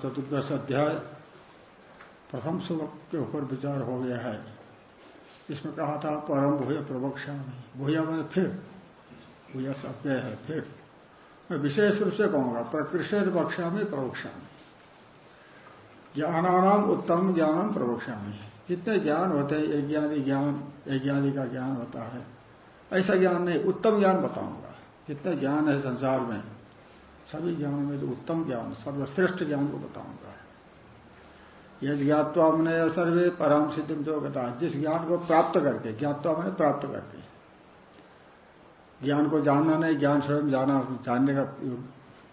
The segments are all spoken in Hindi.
चतुर्दश अध्याय, प्रथम श्लोक के ऊपर विचार हो गया है। इसमें कहा था, परम भूय प्रवक्षा में भूया में फिर। भूया अव्यय है, फिर। मैं विशेष रूप से कहूँगा प्रकृष्ण बक्षा में प्रवक्षा में ज्ञानानाम उत्तम ज्ञानम प्रवक्षा में जितने ज्ञान होते हैं, एक ज्ञानी ज्ञान, एक ज्ञानी का ज्ञान होता है। ऐसा ज्ञान नहीं, उत्तम ज्ञान बताऊँगा। जितने ज्ञान है संसार में सभी ज्ञानों में जो उत्तम ज्ञान, सर्वश्रेष्ठ ज्ञान को बताऊँगा। यह ज्ञातवा मैंने सर्वे परम सिद्धि जो कहता जिस ज्ञान को प्राप्त करके, ज्ञातवा मैंने प्राप्त करके। ज्ञान को जानना नहीं, ज्ञान स्वयं जाना, जानने का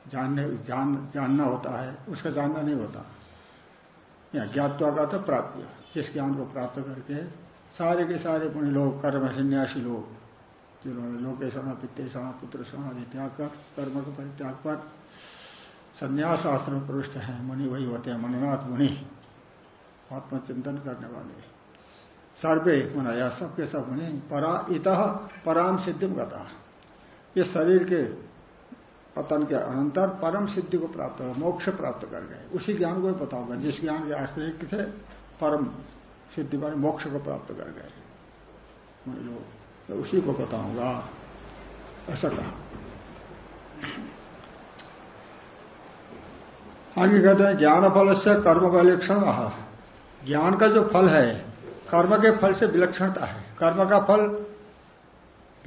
जानने, जान, जानना होता है, उसका जानना नहीं होता। या ज्ञातवा का तो प्राप्ति जिस ज्ञान को प्राप्त करके सारे के सारे पुण्य लोग, कर्म, सन्यासी लोग जिन्होंने लोकेशणा पित्तेषणा पुत्र आदि त्याग कर कर्म के परित्याग पर संन्यास शास्त्र में प्रविष्ट है, मुनि वही होते हैं मननाथ मुनि, आत्मचिंतन करने वाले। सर्वे मनाया, सबके सब मुनि, परा इत पराम सिद्धि गता। ये शरीर के पतन के अनंतर परम सिद्धि को प्राप्त हो मोक्ष प्राप्त कर गए। उसी ज्ञान को बताऊँगा जिस ज्ञान के आश्रय थे, परम सिद्धि पर मोक्ष को प्राप्त कर गए। लोग मैं उसी को बताऊँगा। ऐसा कहा। आगे कहते हैं ज्ञान फल से कर्म का विलक्षण ज्ञान का जो फल है, कर्म के फल से विलक्षणता है। कर्म का फल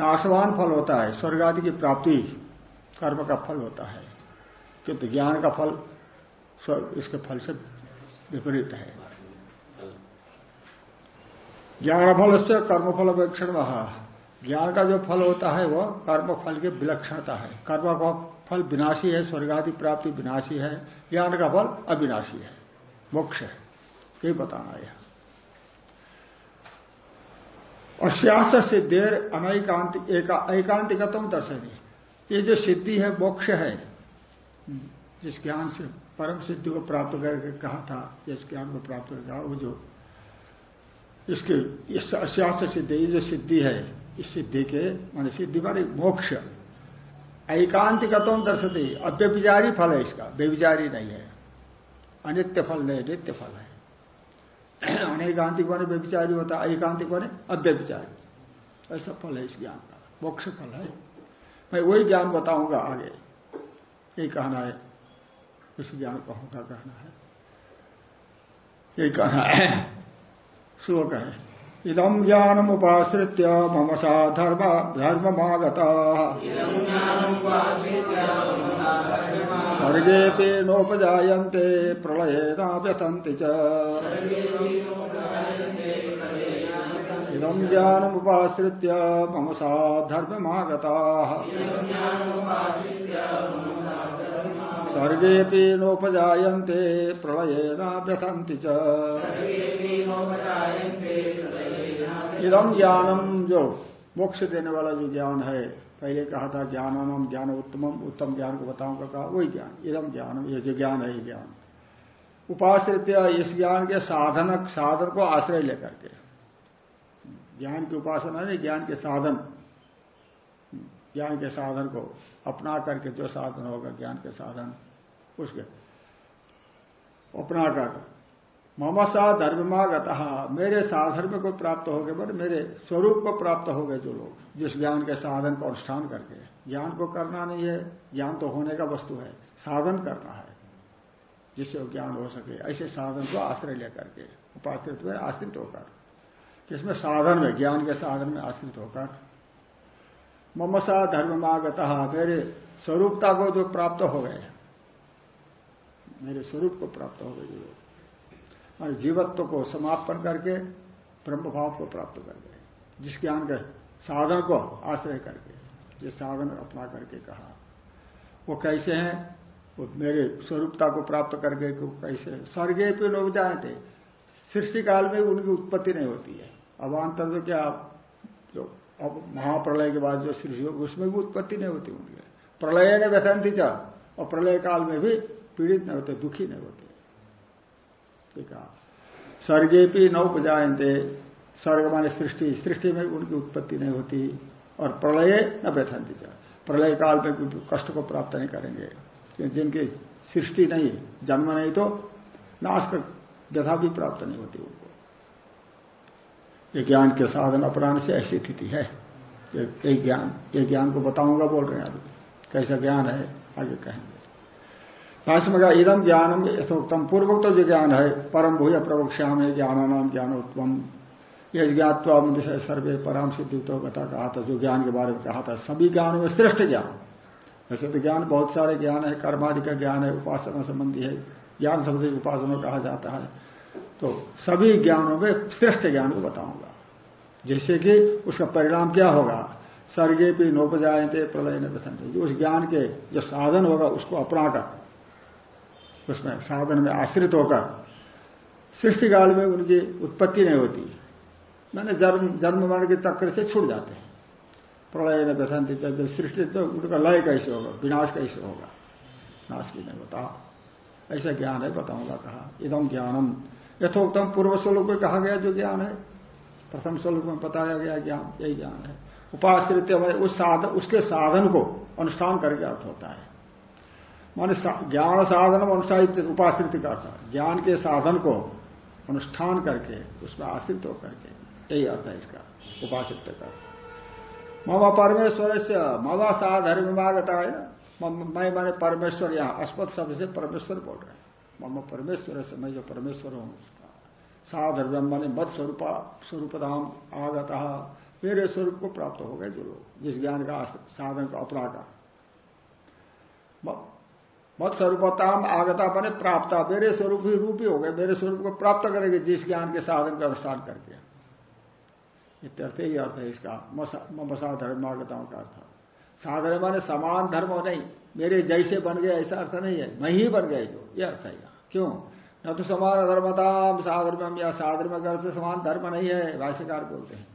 नाशवान फल होता है, स्वर्ग आदि की प्राप्ति कर्म का फल होता है। किंतु ज्ञान का फल इसके फल से विपरीत है। ज्ञान फल से कर्मफल विलक्षण ज्ञान का जो फल होता है वह कर्म फल की विलक्षणता है। कर्म का फल विनाशी है स्वर्ग आदि प्राप्ति विनाशी है, ज्ञान का फल अविनाशी है, मोक्ष है। यही बताना यह और श्यास सिद्धेर अनैकांतिक एकांतिकतम दर्शनी ये जो सिद्धि है, मोक्ष है, जिस ज्ञान से परम सिद्धि को प्राप्त करके कहा था, जिस ज्ञान को प्राप्त कर कहा, वो जो इसके, इस सिद्धि जो सिद्धि है इस सिद्धि के मान सिद्धि मानी मोक्ष। एकांतिकतम दर्शती, अव्यभिचारी फल है इसका, व्यभिचारी नहीं है। अनित्य फल नहीं, नित्य फल है। अनेकांतिक बने व्यभिचारी होता है एकांतिक बने अव्यभिचारी। ऐसा फल है इस ज्ञान का, मोक्ष फल है। मैं वही ज्ञान बताऊँगा आगे। यही कहना है। इस ज्ञान कहूँगा कहना है। यही कहना है। श्लोक है। इदम ज्ञानमुपाश्रित्य मम सा धर्म धर्ममागता। सर्गे नोपजायन्ते प्रलयेना व्यथन्ति च। इदम ज्ञानमुपाश्रित्य मम सा धर्ममागता। सर्गे नोपजाते प्रलयेना व्यथन्ति च। इदम ज्ञानम जो मोक्ष देने वाला जो ज्ञान है पहले कहा था ज्ञानम ज्ञान उत्तमम उत्तम ज्ञान को बताऊँगा कहा वही ज्ञान इदम ज्ञानम ये जो ज्ञान है ये ज्ञान। उपाश्रित इस ज्ञान के साधनक साधन को आश्रय लेकर के। ज्ञान की उपासना नहीं ज्ञान के साधन। ज्ञान के साधन को अपना करके जो साधन होगा, ज्ञान के साधन उसके अपना कर। ममसा धर्ममा गता मेरे साधर्म को प्राप्त हो गए बोले मेरे स्वरूप को प्राप्त हो गए जो लोग, जिस ज्ञान के साधन को अनुष्ठान करके। ज्ञान को करना नहीं है, ज्ञान तो होने का वस्तु है, साधन करना है, जिससे वो ज्ञान हो सके। ऐसे साधन को आश्रय लेकर के, उपाश्रित में आश्रित होकर, जिसमें साधन में, ज्ञान के साधन में आश्रित होकर ममसा धर्ममागत, मेरे स्वरूपता को जो प्राप्त हो गए मेरे स्वरूप को प्राप्त हो गए जो और जीवत्व को समापन करके ब्रह्म भाव को प्राप्त कर गए जिस ज्ञान के साधन को आश्रय करके जिस साधन अपना करके कहा। वो कैसे हैं? वो मेरे स्वरूपता को प्राप्त कर गए करके कैसे स्वर्गे पे लोग जाए थे सृष्टि काल में उनकी उत्पत्ति नहीं होती है। अब अंतर तो क्या जो अब महाप्रलय के बाद जो सृष्टि होगी उसमें भी उत्पत्ति नहीं होती उनकी। प्रलय ने व्यथन थी और प्रलय काल में भी पीड़ित नहीं होते, दुखी नहीं होते। कहा। स्वर्गे भी न उपजायते स्वर्ग माने सृष्टि। सृष्टि में उनकी उत्पत्ति नहीं होती, और प्रलय न व्यथंती प्रलय काल में कष्ट को प्राप्त नहीं करेंगे। जिनकी सृष्टि नहीं, जन्म नहीं तो नाश कर व्यथा भी प्राप्त नहीं होती उनको। ये ज्ञान के साधन अपराध से ऐसी स्थिति है। ये ज्ञान ये ज्ञान को बताऊँगा, बोल रहे हैं अभी कैसा ज्ञान है, आगे कहेंगे। भाष्य में इदम ज्ञानम यथोक्तम, पूर्वोक्त जो ज्ञान है, परम भूय प्रवक्ष्याम है ज्ञानानाम ज्ञानोत्तम यह ज्ञातवा सर्वे परम सिद्धि तो बता कहा था जो ज्ञान के बारे में कहा था, सभी ज्ञानों में श्रेष्ठ ज्ञान। वैसे तो ज्ञान बहुत सारे ज्ञान है, कर्मादि का ज्ञान है, उपासना संबंधी है। ज्ञान संबंधी उपासना कहा जाता है। तो सभी ज्ञानों में श्रेष्ठ ज्ञान को बताऊँगा। जिससे कि उसका परिणाम क्या होगा? सर्गे भी नोपजायते प्रलय न बसंत जो उस ज्ञान के जो साधन होगा, उसको अपनाकर, उसमें साधन में आश्रित होकर सृष्टि काल में उनकी उत्पत्ति नहीं होती। मैंने जन्म जन्म मरण के चक्र से छूट जाते हैं। प्रलय न बसंत जब सृष्टि तो उनका लय कैसे होगा? विनाश कैसे होगा? नाश भी नहीं होता। ऐसा ज्ञान है, बताऊँगा कहा। इदम ज्ञानम यथोक्तम पूर्व स्वरूप में कहा गया जो ज्ञान है। प्रथम स्वरूप में बताया गया ज्ञान, यही ज्ञान है। उपाश्रित उस साधन उसके साधन को अनुष्ठान करके अर्थ होता है। माने ज्ञान साधन अनुसाहित उपाश्रित का अर्थ ज्ञान के साधन को अनुष्ठान करके, उसमें आश्रित होकर के, यही अर्थ है इसका उपाश्रित का मम परमेश्वर से मम साधर्मागता है मैं माने परमेश्वर, यहाँ अस्पत शब्द से परमेश्वर बोल रहे हैं। मम परमेश्वर से मैं जो परमेश्वर हूँ उसका। साधर्म माने मत स्वरूप स्वरूपधाम आगता, मेरे स्वरूप को प्राप्त हो गए जो लोग, जिस ज्ञान का साधन का कर मत स्वरूपताम आगता बने प्राप्त, मेरे स्वरूप ही रूप ही हो गए, मेरे स्वरूप को प्राप्त करेंगे जिस ज्ञान के साधन का अनुष्ठान करके। इत्यर्थ ही अर्थ है इसका, मसा धर्मागताओं का अर्थ। साधन माने समान धर्म नहीं, मेरे जैसे बन गए ऐसा अर्थ नहीं है, मैं ही बन गए जो, ये अर्थ है। क्यों? न तो समान धर्मताम साधर्म या साधर्म का अर्थ समान धर्म नहीं है, भाष्यकार बोलते हैं।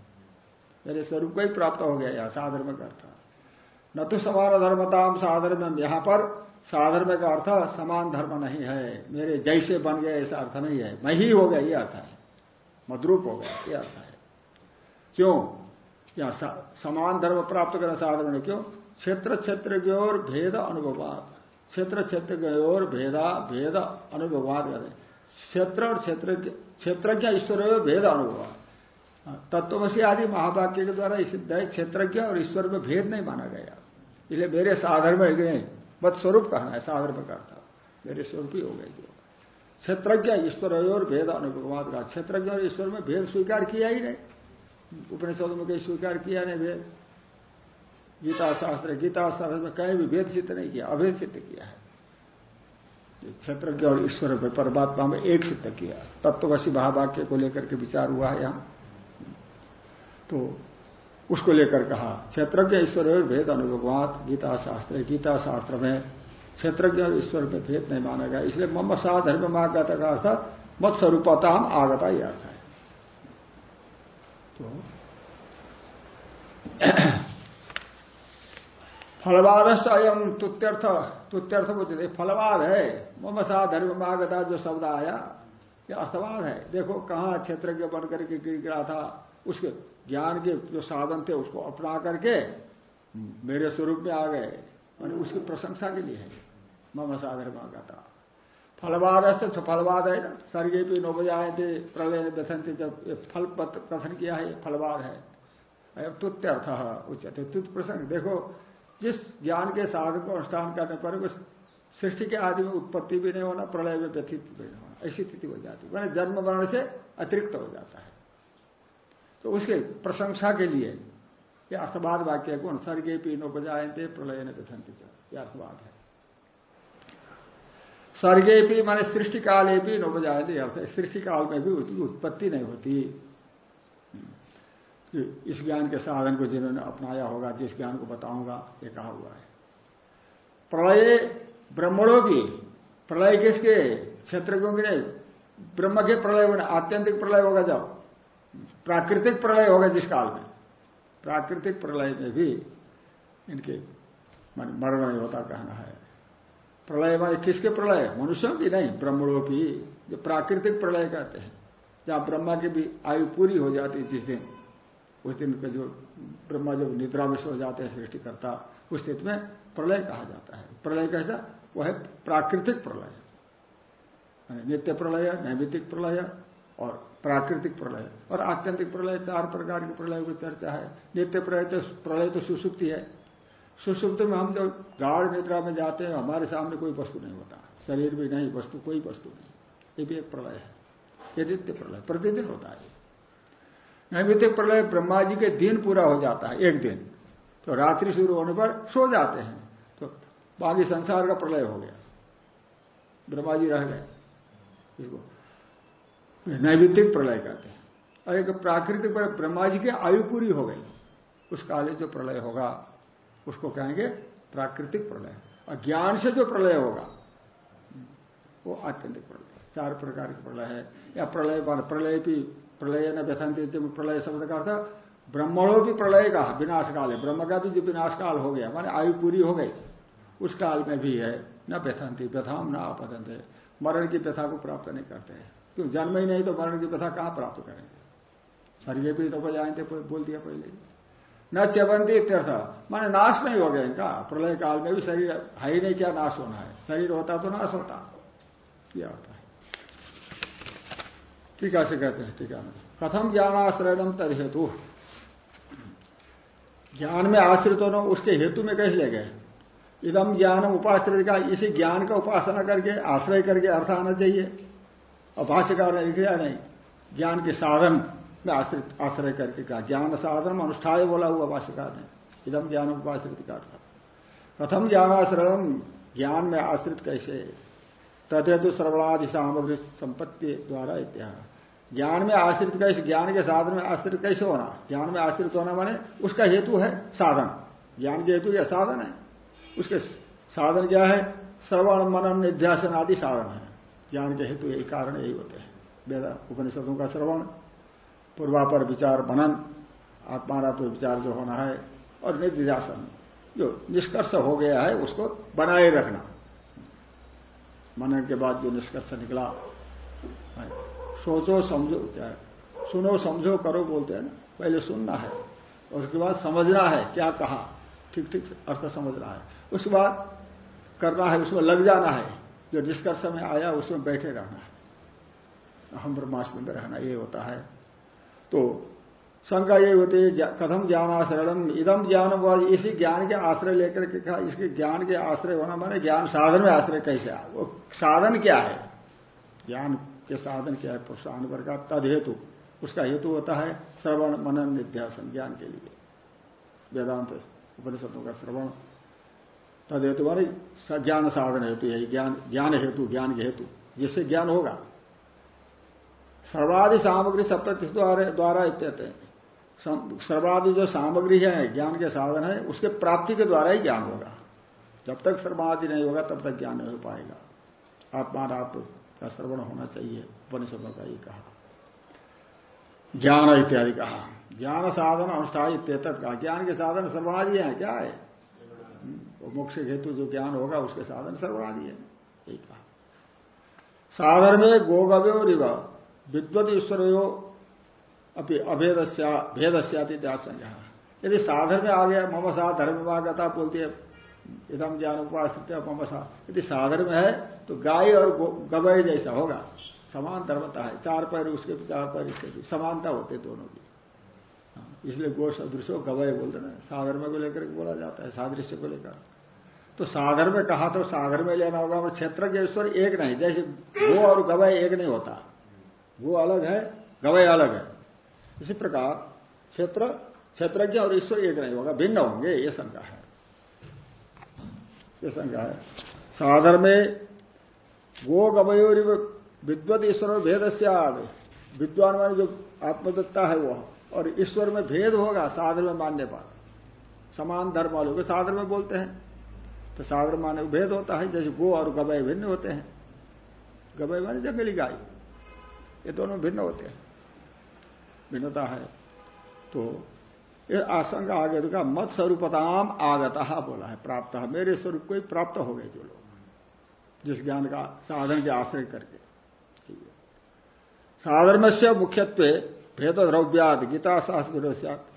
मेरे स्वरूप को ही प्राप्त हो गया यह साधर्म का अर्थ। न तो समान धर्मताम साधर्म यहाँ पर साधर्म का अर्थ समान धर्म नहीं है। मेरे जैसे बन गए, ऐसा अर्थ नहीं है। मैं ही हो गया, ये अर्थ है। मद्रूप हो गया, ये अर्थ है। क्यों? या समान धर्म प्राप्त करना साधर्म क्यों? क्षेत्र क्षेत्र की ओर भेद अनुभवात। क्षेत्र क्षेत्र की ओर भेदा, भेद अनुभवात क्षेत्र और क्षेत्र क्षेत्रज्ञ ईश्वर में भेद अनुभव? तत्वशी आदि महावाक्य के द्वारा सिद्ध है क्षेत्रज्ञ और ईश्वर में भेद नहीं माना गया। इसलिए मेरे साधर्म गए बद स्वरूप कहना है, साधर्म करता मेरे स्वरूप ही हो गए जो। क्षेत्रज्ञ ईश्वर और भेद अनुभवाद का क्षेत्रज्ञ और ईश्वर में भेद स्वीकार किया ही नहीं। उपनिषद में कहीं स्वीकार किया नहीं भेद। गीता शास्त्र गीता शास्त्र में कहीं भी भेद सिद्ध नहीं किया, अभेद सिद्ध किया है। क्षेत्रज्ञ और ईश्वर में, परमात्मा में एक सिद्ध किया तत्वशी महावाक्य को लेकर के विचार हुआ है यहाँ। तो उसको लेकर कहा, क्षेत्रज्ञ, ईश्वर भेद अनुभवात गीता शास्त्र गीता शास्त्र में क्षेत्रज्ञ और ईश्वर में भेद नहीं माना गया। इसलिए मम सा धर्म आगत का अर्थ मत स्वरूपता हम आगता ही अर्थ है। तो फलवाद स्वयं तुत्यर्थ तुत्यर्थ बुझते फलवाद है मम सा धर्म आगता जो शब्द आया, ये अर्थवाद है। देखो कहा क्षेत्रज्ञ बनकर के गिरा था, उसके ज्ञान के जो साधन थे, उसको अपना करके मेरे स्वरूप में आ गए मैंने उसकी प्रशंसा के लिए है। मम साधर था फलवाद से तो फलवाद है ना। सर्गे भी नो बजाए थे प्रलय व्यथन थे जब फल कथन किया है फलवाद है। तुत्यर्थ उचित तुत प्रसंग देखो जिस ज्ञान के साधन को अनुष्ठान करने पर उस सृष्टि के आदि में उत्पत्ति भी नहीं होना, प्रलय में व्यथित भी नहीं होना, ऐसी स्थिति हो जाती है। मैंने जन्म वर्ण से अतिरिक्त हो जाता है। तो उसके प्रशंसा के लिए यह अर्थवाद वाक्य कौन? सर्गे पी नो बजायते प्रलय न कथंती यह अर्थवाद है। सर्गे भी माने सृष्टि काले भी नो बजायते अर्थ सृष्टि काल में भी उसकी उत्पत्ति नहीं होती। इस ज्ञान के साधन को जिन्होंने अपनाया होगा, जिस ज्ञान को बताऊँगा, ये कहा हुआ है। प्रलय ब्रह्मणों की, प्रलय किसके? क्षेत्र क्योंकि नहीं। ब्रह्म के प्रलय होने आत्यंतिक प्रलय होगा जब। प्राकृतिक प्रलय होगा जिस काल में। प्राकृतिक प्रलय में भी इनके मरण नहीं होता कहना है। प्रलय माने किसके प्रलय? मनुष्यों की नहीं, ब्रह्मणों की। जो प्राकृतिक प्रलय कहते हैं। जहाँ ब्रह्मा की भी आयु पूरी हो जाती जिस दिन। उस दिन का जो ब्रह्मा जब निद्रा में सो जाते हैं सृष्टि करता उस स्थिति में प्रलय कहा जाता है। प्रलय कैसा? वह है प्राकृतिक प्रलय। नित्य प्रलय नैमितिक प्रलय और प्राकृतिक प्रलय। और आत्यंतिक प्रलय, चार प्रकार के प्रलय की चर्चा है। नित्य प्रलय तो प्रलय तो सुसुप्ति है सुसुप्ति में हम जो गाढ़ निद्रा में जाते हैं, हमारे सामने कोई वस्तु नहीं होता। शरीर भी नहीं, वस्तु, कोई वस्तु नहीं। ये भी एक प्रलय है। ये नित्य प्रलय, प्रतिदिन होता है। नैमित्तिक प्रलय ब्रह्मा जी के दिन पूरा हो जाता है, एक दिन। तो रात्रि शुरू होने पर सो जाते हैं। तो बाकी संसार का प्रलय हो गया। ब्रह्मा जी रह गए। इसको नैमित्तिक प्रलय कहते हैं। और एक प्राकृतिक प्रलय ब्रह्मा जी की आयु पूरी हो गई। उस काले जो प्रलय होगा, उसको कहेंगे प्राकृतिक प्रलय। और ज्ञान से जो प्रलय होगा, वो आत्यंतिक प्रलय। चार प्रकार के प्रलय है। या प्रलय प्रलय भी प्रलय न व्यसंति प्रलय शब्द का अर्थ ब्रह्मणों की प्रलय का विनाश काल है ब्रह्म का भी जो विनाश काल हो गया, माने आयु पूरी हो गई, उस काल में भी है, न व्यथंती व्यथाम न आपदंत मरण की व्यथा को प्राप्त नहीं करते हैं। क्यों? जन्म ही नहीं तो मरण की व्यथा कहाँ प्राप्त करेंगे? शरीर भी तो जाएँगे बोल दिया पहले न चबंती इत्यर्थ, माने नाश नहीं हो गया इनका। प्रलय काल में भी शरीर है ही नहीं, क्या नाश होना है? शरीर होता तो नाश होता। क्या होता है। टीका से कहते हैं टीका में। कथम ज्ञानाश्रयम तद हेतु ज्ञान में आश्रित होना उसके हेतु में कैसे ले गए इदम ज्ञान उपाश्रित का इसी ज्ञान का उपासना करके आश्रय करके अर्थ आना चाहिए। और भाष्यकार ने लिखा नहीं, ज्ञान के साधन में आश्रित, आश्रय करके कहा। ज्ञान साधन अनुष्ठाय बोला हुआ भाष्यकार ने। इदम ज्ञान उपाश्रित का प्रथम ज्ञानाश्रय ज्ञान में आश्रित कैसे? तथेतु श्रवणादि सामग्री संपत्ति द्वारा इत्यादि ज्ञान में आश्रित कैसे, ज्ञान के साधन में आश्रित कैसे होना? ज्ञान में आश्रित होना माने उसका हेतु है साधन। ज्ञान के हेतु या साधन है। उसके साधन क्या है? श्रवण मनन निध्यासन आदि साधन है। ज्ञान के हेतु यही कारण यही होते हैं। वेद उपनिषदों का श्रवण, पूर्वापर विचार मनन, आत्मारात्म विचार जो होना है, और निध्यासन। जो निष्कर्ष हो गया है, उसको बनाए रखना। मनन के बाद जो निष्कर्ष निकला सोचो समझो क्या है। सुनो समझो करो बोलते हैं ना, पहले सुनना है और उसके बाद समझना है क्या कहा। ठीक ठीक, अर्थ समझना है। उसके बाद करना है, उसमें लग जाना है, जो निष्कर्ष में आया उसमें बैठे रहना है। हम ब्रह्माष्टमी में रहना, ये होता है। तो शंका ये होती है कथम ज्ञानाश्रयम इदम ज्ञान इसी ज्ञान के आश्रय लेकर के कहा, इसके ज्ञान के आश्रय होना माने ज्ञान साधन में आश्रय कैसे वो साधन क्या है? ज्ञान के साधन क्या है? पुरुषानुवर का तद हेतु उसका हेतु होता है श्रवण, मनन, निध्यासन ज्ञान के लिए। वेदांत उपनिषदों का श्रवण। तद हेतु मानी ज्ञान साधन हेतु यही ज्ञान ज्ञान हेतु, ज्ञान के हेतु। जिससे ज्ञान होगा। सर्वाधि सामग्री सप्तति द्वारा द्वारा इत्यते सर्वादि जो सामग्री है, ज्ञान के साधन है, उसके प्राप्ति के द्वारा ही ज्ञान होगा। जब तक सर्वादि नहीं होगा, तब तक ज्ञान नहीं हो पाएगा। आत्मा आप का श्रवण होना चाहिए, उपनिषदों का ये कहा। ज्ञान इत्यादि कहा। ज्ञान साधन अनुष्ठा इत्यत कहा। ज्ञान के साधन सर्वणादि है, क्या है? वो मोक्ष हेतु जो ज्ञान होगा, उसके साधन सर्वणादि है, यही कहा। साधन में गोगव्यो रिव विद्वत ईश्वरो अभेद भेदस्याति संज्ञा यदि साधन में आ गया मम सा धर्म विभागता बोलती है इधम ज्ञान उपासित ममसा यदि साधन में है तो गाय और गवय जैसा होगा। समान धर्मता है। चार पैर उसके भी चार पैर इसके भी। समानता होते दोनों की। हाँ, इसलिए गो सदृश गवय बोलते ना। सागर में को लेकर बोला जाता है सादृश्य को लेकर। तो सागर में कहा तो सागर में लेना होगा और क्षेत्र के ईश्वर एक नहीं। जैसे गो और गवय एक नहीं होता। गो अलग है गवय अलग है। इसी प्रकार क्षेत्र, क्षेत्रज्ञ और ईश्वर एक नहीं होगा, भिन्न होंगे, ये शंका है। ये शंका है। साधर में गो गवयोर विद्वत ईश्वर भेद से विद्वान मानी जो आत्मदत्ता है वह और ईश्वर में भेद होगा साधर में मानने पर। समान धर्म वालों के साधर में बोलते हैं। तो साधर माने भेद होता है, जैसे गो और गवय भिन्न होते हैं। गवय माने जंगली गाय। ये दोनों भिन्न होते हैं। भिन्नता है। तो ये आशंका आगे तो मत स्वरूपताम आगता बोला है, प्राप्त मेरे स्वरूप को ही प्राप्त हो गए जो लोग जिस ज्ञान का साधन के आश्रय करके। साधर्म से मुख्यत्व भेद द्रव्याद गीता शास्त्र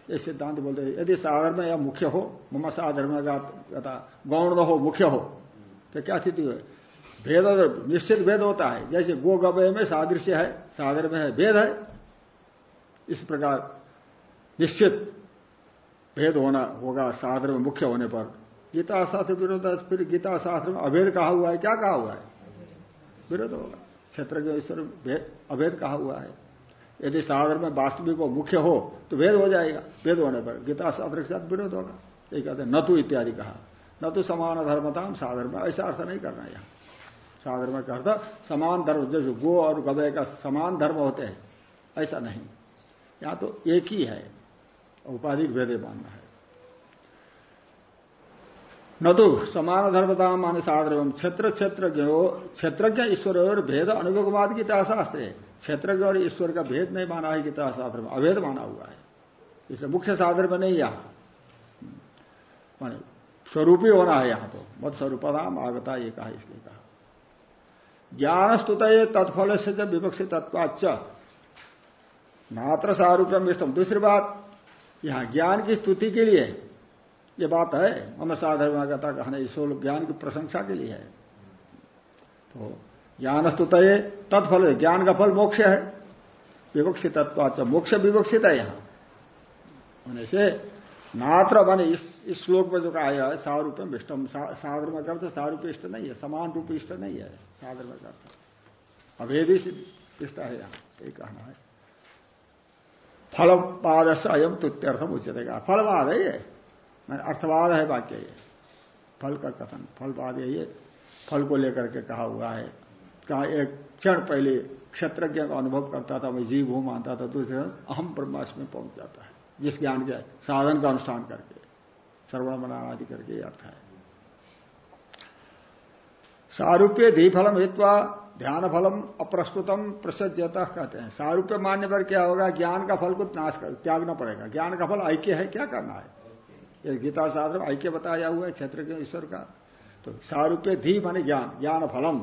ये सिद्धांत बोलते हैं, यदि साधर्म या मुख्य हो, मम साधर्म का गौण हो, मुख्य हो तो क्या स्थिति है भेद निश्चित भेद होता है। जैसे गो गवय में सादृश्य है, साधर्म है, भेद है इस प्रकार निश्चित भेद होना होगा साधन में मुख्य होने पर। गीता शास्त्र विरोध फिर गीता शास्त्र में अभेद कहा हुआ है, क्या कहा हुआ है? विरोध होगा। क्षेत्र के ईश्वर अभेद कहा हुआ है। यदि सागर में वास्तविक मुख्य हो तो भेद हो जाएगा, भेद होने पर। गीता शास्त्र के साथ विरोध होगा। ये कहते हैं, नतु इत्यादि कहा। न तो समान धर्मता सागर में, ऐसा अर्थ नहीं करना यहाँ। सागर में कहता, समान धर्म जैसे गो और गवय का समान धर्म होते हैं, ऐसा नहीं। यहाँ तो एक ही है उपाधिक भेदे मानना है। न तो समान धर्मता माने साधर्म क्षेत्र क्षेत्र क्षेत्रज्ञ ईश्वर और भेद अनुभववाद की शास्त्र है। क्षेत्रज्ञ और ईश्वर का भेद नहीं माना है गीता शास्त्र में अभेद माना हुआ है। इसलिए मुख्य साधन में नहीं यहाँ। माने स्वरूपी होना है यहाँ तो मत स्वरूपदाम आगता ये कहा इसलिए कहा। ज्ञान स्तुत तत्फल से जब विवक्षित तत्वाच नात्र सारूप्यम इष्टम। दूसरी बात, यहाँ ज्ञान की स्तुति के लिए ये बात है, मम साधर्मागता कहना ईश्वर ज्ञान की प्रशंसा के लिए है। तो ज्ञान स्तुत तत्फल ज्ञान का फल मोक्ष है। विवक्षित तत्वाच मोक्ष विवक्षित है यहाँ। होने से नात्र बने, इस इस श्लोक में जो कहा है सारूप इष्टम सागर में करते सारूप इष्ट नहीं है, समान रूप इष्ट नहीं है सागर में करते अभेदी इष्ट है यहाँ, ये कहना है। फलवाद से अयम तुत्यर्थम उचित फलवाद है ये अर्थवाद है वाक्य ये। फल का कथन, फलवाद है ये फल को लेकर के कहा हुआ है। कहा एक क्षण पहले क्षेत्रज्ञ का अनुभव करता था, मैं जीव हूँ, मानता था दूसरे अहम ब्रह्मास्म में पहुँच जाता है, जिस ज्ञान के साधन का अनुष्ठान करके श्रवण मनान आदि करके अर्थ है सारूप्य धी फलम हित्वा ध्यान फलम अप्रस्तुतम प्रसज्जता कहते हैं। सारूप्य मान्य पर क्या होगा? ज्ञान का फल को नाश कर, त्यागना पड़ेगा। ज्ञान का फल ऐक्य है, क्या करना है? ये गीता शास्त्र ऐक्य बताया हुआ है क्षेत्र के ईश्वर का। तो सारूप्य धी माने ज्ञान ज्ञान फलम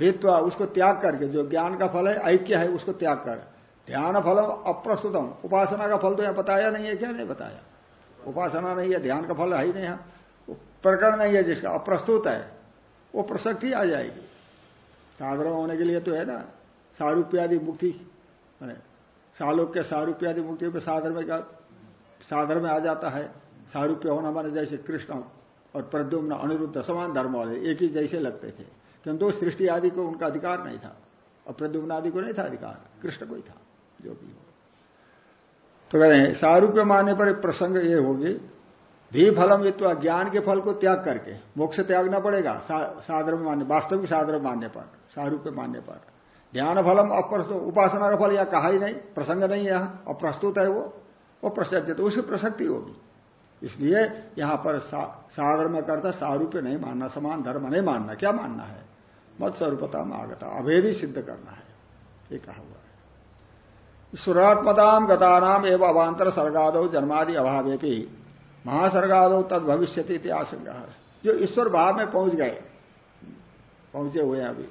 हित्वा उसको त्याग करके, जो ज्ञान का फल है, ऐक्य है, उसको त्याग कर। ध्यान फलम अप्रस्तुतम। उपासना का फल तो यहाँ बताया नहीं है, क्या नहीं बताया? उपासना नहीं है, ध्यान का फल है ही नहीं है प्रकरण नहीं है जिसका, अप्रस्तुत है। वो प्रसक्ति आ जाएगी। साधारण होने के लिए तो है ना, सारूप्यादि मुक्ति, मैंने के सारूप्यादि मुक्ति पे में साधर में आ जाता है, सारूप्य होना माने जैसे कृष्ण और प्रद्युम्न अनिरुद्ध समान धर्म वाले, एक ही जैसे लगते थे। किंतु सृष्टि आदि को उनका अधिकार नहीं था, और प्रद्युम्न आदि को नहीं था अधिकार, कृष्ण को ही था, जो भी हो। तो कहते हैं, सारूप्य मानने पर एक प्रसंग ये होगी भी फलम इत्वा ज्ञान के फल को त्याग करके, मोक्ष त्यागना पड़ेगा साधर में मान्य वास्तविक साधर मानने पर। सारूप्य मानने पर ध्यान फलम अप्रस्तुत उपासना का फल यह कहा ही नहीं, प्रसंग नहीं है अप्रस्तुत है वो वो प्रसिद्ध तो उसकी प्रसक्ति होगी। इसलिए यहाँ पर सागर में करता, सारूप्य नहीं मानना, समान धर्म नहीं मानना, क्या मानना है? मत स्वरूपता आगता, अभेदी सिद्ध करना है, ये कहा हुआ है। सुरात्मताम गतानाम एवं अवांतर सर्गादो जन्मादि अभावे भी महासर्गादो तद भविष्य आशंका है। जो ईश्वर भाव में पहुँच गए, पहुँचे हुए अभी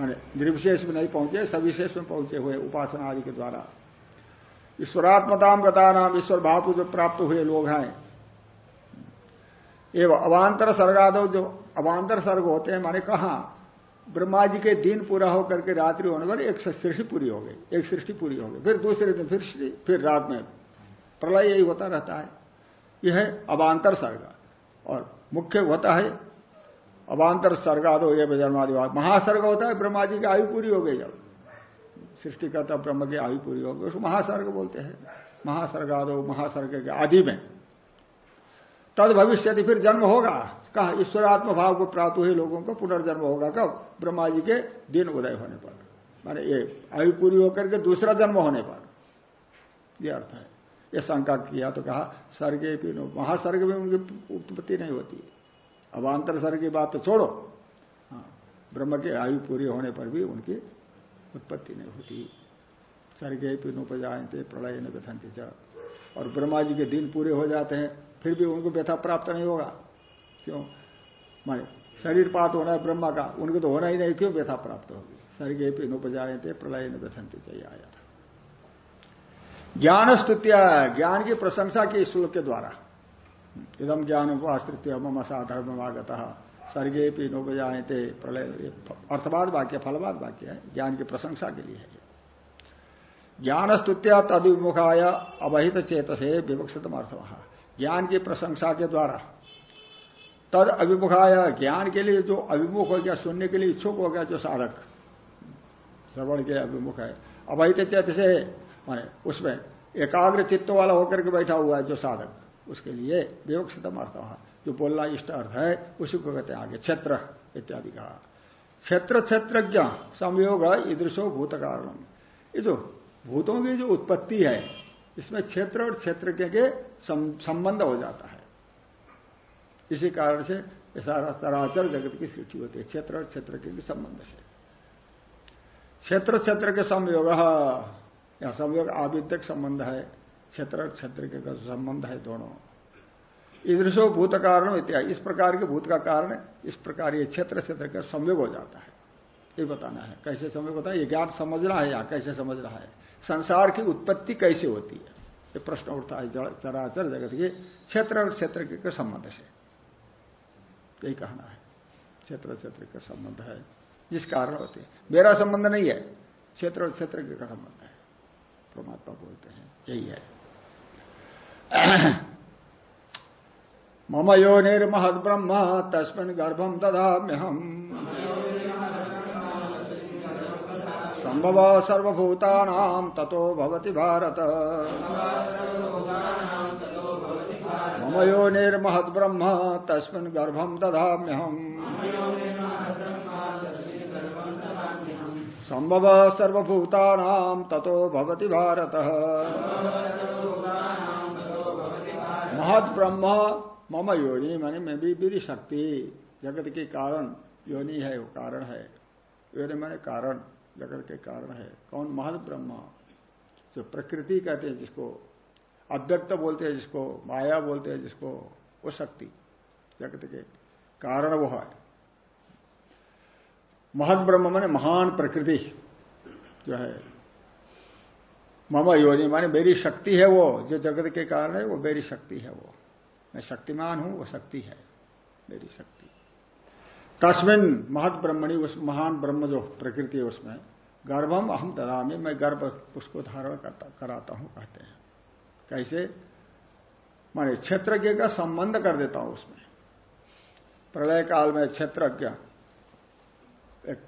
माने निर्विशेष में नहीं पहुँचे, सविशेष में पहुँचे हुए उपासना आदि के द्वारा। ईश्वरात्मताम गता नाम ईश्वर भाव को जो प्राप्त हुए लोग हैं। एवं अवांतर सर्गादो जो अवांतर सर्ग होते हैं, माने कहा? ब्रह्मा जी के दिन पूरा होकर के रात्रि होने पर एक सृष्टि पूरी हो गई, एक सृष्टि पूरी हो गई, फिर दूसरे दिन फिर फिर रात में प्रलय यही होता रहता है। यह अवांतर सर्ग। और मुख्य होता है अवांतर सर्गादो ये जन्मादिवाद महासर्ग होता है ब्रह्मा जी की आयु पूरी हो गई जब। सृष्टि करता ब्रह्म की आयु पूरी हो गई, उसको महासर्ग बोलते हैं। महासर्गादो महासर्ग के आदि में। तद भविष्य फिर जन्म होगा। कहा, ईश्वरात्म भाव को प्राप्त हुए लोगों को पुनर्जन्म होगा। कब? ब्रह्मा जी के दिन उदय होने पर। माने ये आयु पूरी होकर के दूसरा जन्म होने पर। यह अर्थ है। ये शंका किया तो कहा स्वर्गे महासर्ग में उनकी उत्पत्ति नहीं होती। अवान्तर सर्ग की बात तो छोड़ो। हाँ ब्रह्म के आयु पूरी होने पर भी उनकी उत्पत्ति नहीं होती। सर्गे पिनोपजायते प्रलय न व्यथंती और ब्रह्मा जी के दिन पूरे हो जाते हैं, फिर भी उनको व्यथा प्राप्त नहीं होगा। क्यों? माने शरीर पात होना है ब्रह्मा का, उनको तो होना ही नहीं, क्यों व्यथा प्राप्त होगी? सर्गे पे नुपजाते प्रलय न व्यथनते चाहिए आया था ज्ञान स्तुत्या ज्ञान की प्रशंसा की श्लोक के द्वारा। इदम ज्ञान आश्रित मम साधर्म आगत स्वर्गे भी नो बजाए थे प्रलय, अर्थवाद वाक्य, फलवाद वाक्य है, ज्ञान की प्रशंसा के लिए है ज्ञान स्तुत्या तदविमुखाय अवहित चेत से विवक्षितम अर्थ ज्ञान की प्रशंसा के द्वारा। तद अभिमुखाय ज्ञान के लिए जो अभिमुख हो गया, सुनने के लिए इच्छुक हो गया, जो साधक। श्रवण के अभिमुख है। अवहित चेत से माने उसमें एकाग्र चित्त वाला होकर के बैठा हुआ है जो साधक। उसके लिए विवक्षितम अर्थ जो बोलना इष्ट अर्थ है, उसी को कहते हैं आगे, क्षेत्र इत्यादि कहा क्षेत्र, क्षेत्रज्ञ, संयोग, ईदृशो भूत कारण ये जो भूतों की जो उत्पत्ति है, इसमें क्षेत्र और क्षेत्र के संबंध हो जाता है। इसी कारण से सारा सराचर जगत की सृष्टि होती है, क्षेत्र और क्षेत्र के संबंध से। क्षेत्र क्षेत्र के संयोग या संयोग आविद्यक संबंध है। क्षेत्र और क्षेत्र के संबंध है दोनों। ईदृशो भूत कारण इत्यादि। इस प्रकार के भूत का कारण इस प्रकार ये क्षेत्र क्षेत्र का संयोग हो जाता है। ये बताना है, कैसे संयोग होता है? ये ज्ञान समझना है या कैसे समझ रहा है? संसार की उत्पत्ति कैसे होती है? ये प्रश्न उठता है चराचर जगत के क्षेत्र और क्षेत्र के संबंध से। यही कहना है। क्षेत्र क्षेत्र का संबंध है। जिस कारण होते मेरा संबंध नहीं है। क्षेत्र और क्षेत्र का संबंध है। परमात्मा बोलते हैं। यही है। मम यो निर्महद ब्रह्म, तस्मिन गर्भम दधा हम संभव सर्वभूतानाम ततो भवति भारत। मम यो निर्महद ब्रह्म, तस्मिन गर्भम दधाम्यहम संभव सर्वभूतानाम ततो भवति भारत। महद ब्रह्म मम योनि माने मैं भी मेरी शक्ति जगत के कारण योनि है, वो कारण है। योनि माने कारण, जगत के कारण है। कौन? महद ब्रह्म जो प्रकृति कहते हैं जिसको, अव्यक्त बोलते हैं जिसको, माया बोलते हैं जिसको, वो शक्ति। जगत के कारण वो है। महद ब्रह्म माने महान प्रकृति जो है। मम योनि माने मेरी शक्ति है वो, जो जगत के कारण है, वो मेरी शक्ति है वो। मैं शक्तिमान हूँ, वो शक्ति है, मेरी शक्ति। तस्मिन महत ब्रह्मणी, उस महान ब्रह्म जो प्रकृति है उसमें, गर्भम अहम ददामी, मैं गर्भ उसको धारण करता, कराता हूँ, कहते हैं। कैसे? माने क्षेत्रज्ञ का संबंध कर देता हूँ उसमें। प्रलय काल में क्षेत्रज्ञ एक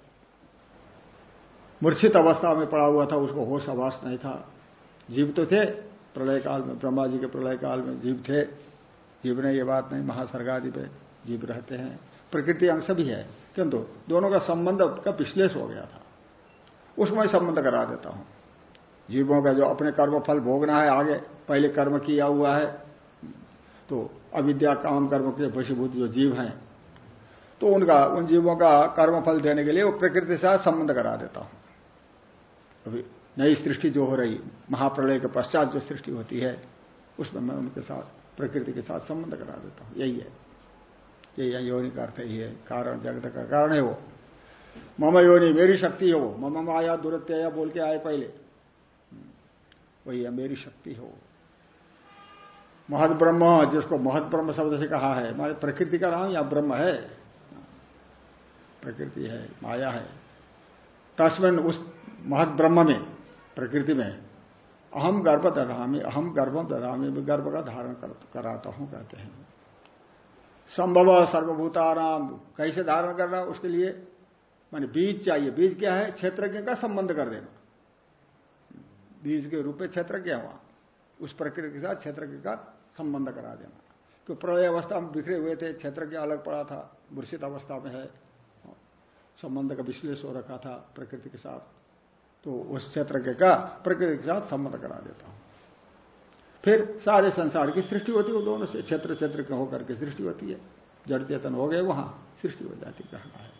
मूर्छित अवस्था में पड़ा हुआ था, उसको होश आवास नहीं था। जीव तो थे प्रलय काल में, ब्रह्मा जी के प्रलय काल में जीव थे। जीव ने ये बात नहीं महासर्गादि पे जीव रहते हैं। प्रकृति अंश भी है, किंतु दोनों का संबंध का विश्लेष हो गया था। उसको मैं संबंध करा देता हूँ। जीवों का जो अपने कर्म फल भोगना है, आगे पहले कर्म किया हुआ है तो अविद्या, काम कर्म के वशीभूत जो जीव हैं तो उनका, उन जीवों का कर्म फल देने के लिए वो प्रकृति से संबंध करा देता हूँ। अभी नई सृष्टि जो हो रही, महाप्रलय के पश्चात जो सृष्टि होती है, उसमें मैं उनके साथ, प्रकृति के साथ संबंध करा देता हूँ। यही है। यही योनि का अर्थ यही है। कारण जगत का कारण है वो। मम योनि, मेरी शक्ति हो मम माया दुरत्या बोल के आए पहले। वही है, मेरी शक्ति हो महद ब्रह्म, जिसको महद ब्रह्म शब्द से कहा है हमारे प्रकृति का नाम या ब्रह्म है। प्रकृति है, माया है। तस्मिन उस महत ब्रह्म में प्रकृति में अहम गर्भ दधामी अहम गर्भम दधामी गर्भ का धारण कर, कराता हूँ कहते हैं। संभव सर्वभूताराम कैसे धारण करना उसके लिए? माने बीज चाहिए। बीज क्या है? क्षेत्रज्ञ का संबंध कर देना। बीज के रूप में क्षेत्र क्षेत्रज्ञ हुआ उस प्रकृति के साथ क्षेत्रज्ञ का संबंध करा देना। तो प्रलय अवस्था में बिखरे हुए थे क्षेत्रज्ञ अलग पड़ा था मूर्षित अवस्था में है। संबंध का विश्लेष हो रखा था प्रकृति के साथ। तो उस क्षेत्र का प्रकृति के साथ संबंध करा देता हूँ। फिर सारे संसार की सृष्टि होती है दोनों से क्षेत्र क्षेत्र के होकर के सृष्टि होती है। जड़ चेतन हो गए, वहाँ सृष्टि हो जाती कहना है।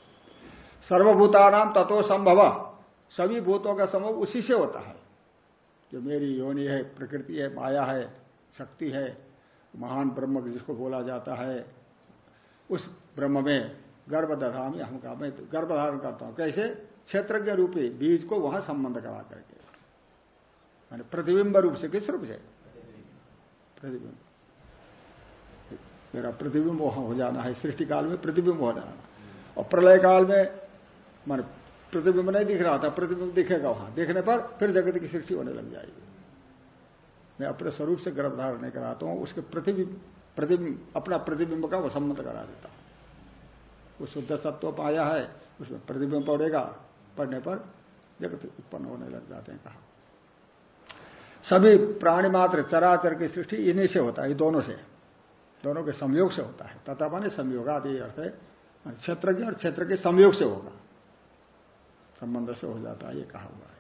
सर्वभूतानाम तत्व संभव, सभी भूतों का संभव उसी से होता है। जो मेरी योनि है, प्रकृति है, माया है, शक्ति है, महान ब्रह्म जिसको बोला जाता है, उस ब्रह्म में गर्भधारामी हम का मैं गर्भ धारण करता हूँ। कैसे? क्षेत्रज्ञ रूपी बीज को वहाँ संबंध करा करके। प्रतिबिंब रूप से, किस रूप से? प्रतिबिंब। मेरा प्रतिबिंब वहाँ हो जाना है सृष्टि काल में प्रतिबिंब हो जाना। और प्रलय काल में, मान प्रतिबिंब नहीं दिख रहा था, प्रतिबिंब दिखेगा वहाँ। देखने पर फिर जगत की सृष्टि होने लग जाएगी। मैं अपने स्वरूप से गर्भधारण नहीं कराता हूँ उसके प्रतिबिंब प्रतिबिंब, अपना प्रतिबिंब का वो संबंध करा देता। हूँ वो शुद्ध सत्व पाया है, उसमें प्रतिबिंब पड़ेगा। पढ़ने पर जगत उत्पन्न होने लग जाते हैं कहा। सभी प्राणी मात्र चराचर की सृष्टि इन्हीं से होता है दोनों से। दोनों के संयोग से होता है। तथा माने संयोग आदि अर्थ है क्षेत्र के और क्षेत्र के संयोग से होगा। संबंध से हो जाता है, ये कहा हुआ है।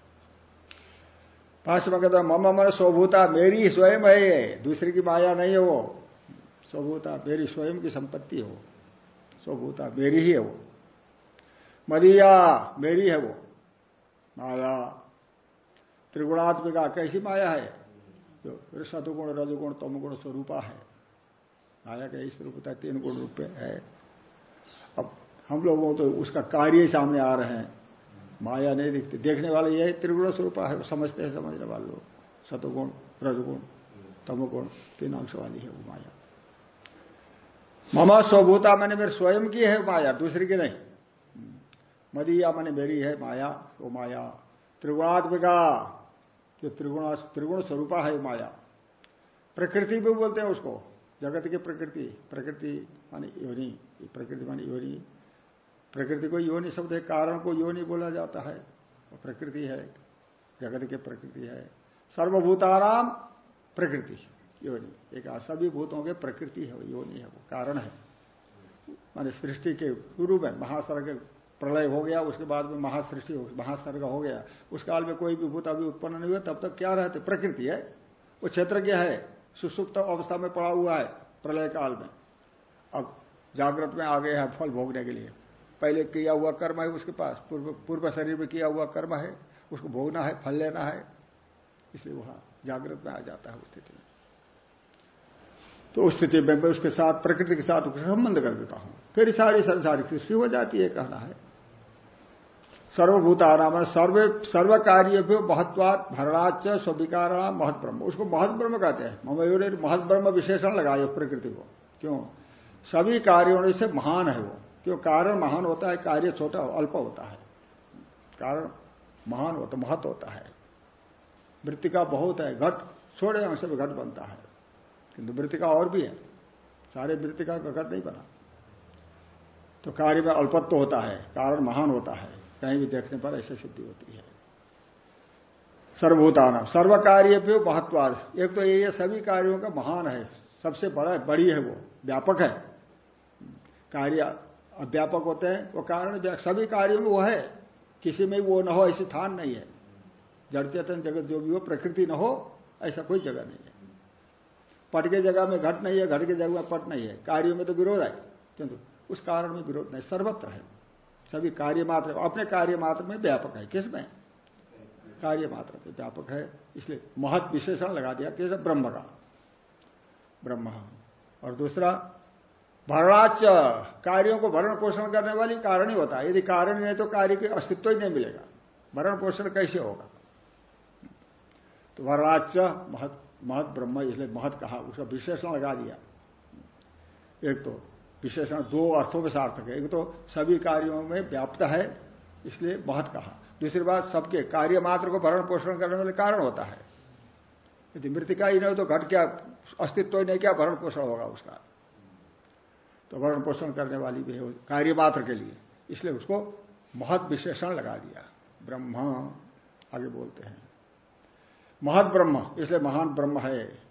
में कहता मम मन स्वभूता मेरी स्वयं है, ये दूसरी की माया नहीं है वो। स्वभूता मेरी स्वयं की संपत्ति हो स्वभूता मेरी ही है वो। मदिया मेरी है वो। माया, त्रिगुणात्मिका कैसी माया है? जो सतुगुण रजगुण, तमगुण स्वरूपा है। माया का इस रूप है तीन गुण रूप है। अब हम लोगों तो उसका कार्य सामने आ रहे हैं। माया नहीं दिखती। देखने वाले यही त्रिगुण स्वरूप है। समझते हैं, समझने वाले लोग। सतुगुण रजगुण, तमगुण, तीन अंश वाली है वो माया। ममा स्वभूता मैंने मेरे स्वयं की है माया, दूसरी की नहीं। मदिया मैंने मेरी है माया वो माया। त्रिगुणात्मिका, जो त्रिगुण त्रिगुण स्वरूपा है माया। प्रकृति भी बोलते हैं उसको। जगत की प्रकृति। प्रकृति मानी योनि। प्रकृति मानी योनि। प्रकृति को योनि शब्द है, कारण को योनि बोला जाता है। वो प्रकृति है। जगत की प्रकृति है। सर्वभूताराम प्रकृति, योनि। एक सभी भूतों के प्रकृति है योनि है, वो कारण है। माने सृष्टि के शुरू में, महासर्ग प्रलय हो गया, उसके बाद में महासृष्टि हो, महासर्ग हो गया। उस काल में कोई भी भूत अभी उत्पन्न नहीं हुआ तब तक क्या रहते? प्रकृति है। वो क्षेत्र क्या है? सुसुप्त अवस्था में पड़ा हुआ है प्रलय काल में। अब जागृत में आ गए हैं फल भोगने के लिए। पहले किया हुआ कर्म है उसके पास, पूर्व पूर्व शरीर में किया हुआ कर्म है, उसको भोगना है, फल लेना है। इसलिए वहाँ जागृत में आ जाता है उस स्थिति में। तो उस स्थिति में उसके साथ, प्रकृति के साथ संबंध कर देता हूँ फिर सारी संसारिक सृष्टि हो जाती है, कहना है। सर्वभूतानाम सर्व सर्व कार्य भी महत्वात भरणाच स्विकारणा महत ब्रह्म उसको महत ब्रह्म कहते हैं। ममयोर महत ब्रह्म विशेषण लगाए प्रकृति को। क्यों? सभी कार्यों से महान है वो। क्यों? कारण महान होता है, कार्य छोटा, अल्प होता है। कारण महान होता महत होता है। मृतिका बहुत है, घट छोड़े अंश में घट बनता है। किंतु मृतिका और भी है। सारे मृतिका का घट नहीं बना। तो कार्य में अल्पत्व होता है, कारण महान होता है। कहीं भी देखने पर ऐसी सिद्धि होती है। सर्वभूतान सर्व कार्य पे महत्वाद। एक तो ये सभी कार्यों का महान है। सबसे बड़ा, बड़ी है वो, व्यापक है। कार्य अध्यापक होते हैं, वो कारण सभी कार्यों में वो है। किसी में वो न हो, ऐसी स्थान नहीं है। जड़ चेतन जगत जो भी हो, प्रकृति न हो, ऐसा कोई जगह नहीं है। पट के जगह में घट नहीं है, घट के जगह में पट नहीं है। कार्यों में तो विरोध है, किंतु उस कारण में विरोध नहीं, सर्वत्र है। सभी कार्य मात्र, अपने कार्य मात्र में व्यापक है। किसमें? कार्य मात्र में व्यापक है। इसलिए महत विशेषण लगा दिया किस ब्रह्म का। ब्रह्म। और दूसरा भरणाच कार्यों को भरण पोषण करने वाली कारण ही होता है। यदि कारण नहीं तो कार्य के अस्तित्व ही नहीं मिलेगा। भरण पोषण कैसे होगा? तो भरणाच महत महत ब्रह्म, इसलिए महत कहा, उसका विशेषण लगा दिया। एक तो विशेषण दो अर्थों में सार्थक है। एक तो सभी कार्यों में व्याप्त है, इसलिए महत कहा। दूसरी बात, सबके कार्य मात्र को भरण पोषण करने वाले कारण होता है। यदि मृतिका ही नहीं हो तो घट क्या, अस्तित्व ही नहीं, क्या भरण पोषण होगा उसका? तो भरण पोषण करने वाली भी है कार्य मात्र के लिए। इसलिए उसको महत विशेषण लगा दिया। ब्रह्म, आगे बोलते हैं। महत ब्रह्म, इसलिए महान ब्रह्म है।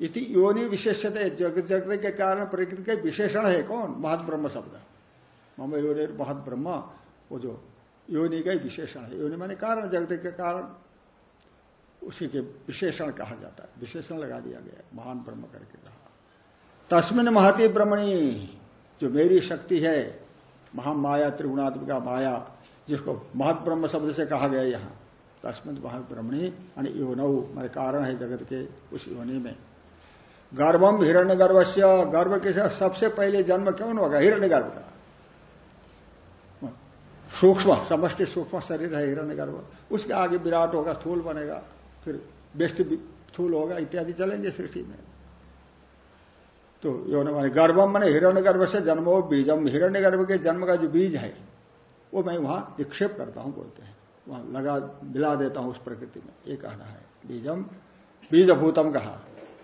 इति योनि विशेषते जगत जगत के कारण प्रकृति के विशेषण है कौन? महत ब्रह्म शब्द। मम योनि महत ब्रह्म वो जो योनि का विशेषण है। योनि माने कारण, जगत के कारण उसी के विशेषण कहा जाता है। विशेषण लगा दिया गया महान ब्रह्म करके कहा। तस्मिन महती ब्रह्मणी, जो मेरी शक्ति है महामाया त्रिगुणात्मिका माया, जिसको महत ब्रह्म शब्द से कहा गया यहाँ, तस्मिन महत ब्रह्मणी यानी योनऊ मेरे कारण है जगत के उस योनि में। गर्भम हिरण्य गर्भ से गर्भ के सबसे पहले जन्म क्यों होगा? हिरण्य गर्भ का। सूक्ष्म, समष्टि सूक्ष्म शरीर है हिरण्य गर्भ उसके आगे विराट होगा थूल बनेगा, फिर बेस्ट थूल होगा, इत्यादि चलेंगे सृष्टि में। तो यो माने गर्भम मैंने हिरण्य गर्भ से जन्म हो बीजम हिरण्य गर्भ के जन्म का जो बीज है, वो मैं वहाँ निक्षेप करता हूँ, बोलते हैं। वहाँ लगा, मिला देता हूँ उस प्रकृति में। ये कहना है। बीजम बीज भूतम कहा।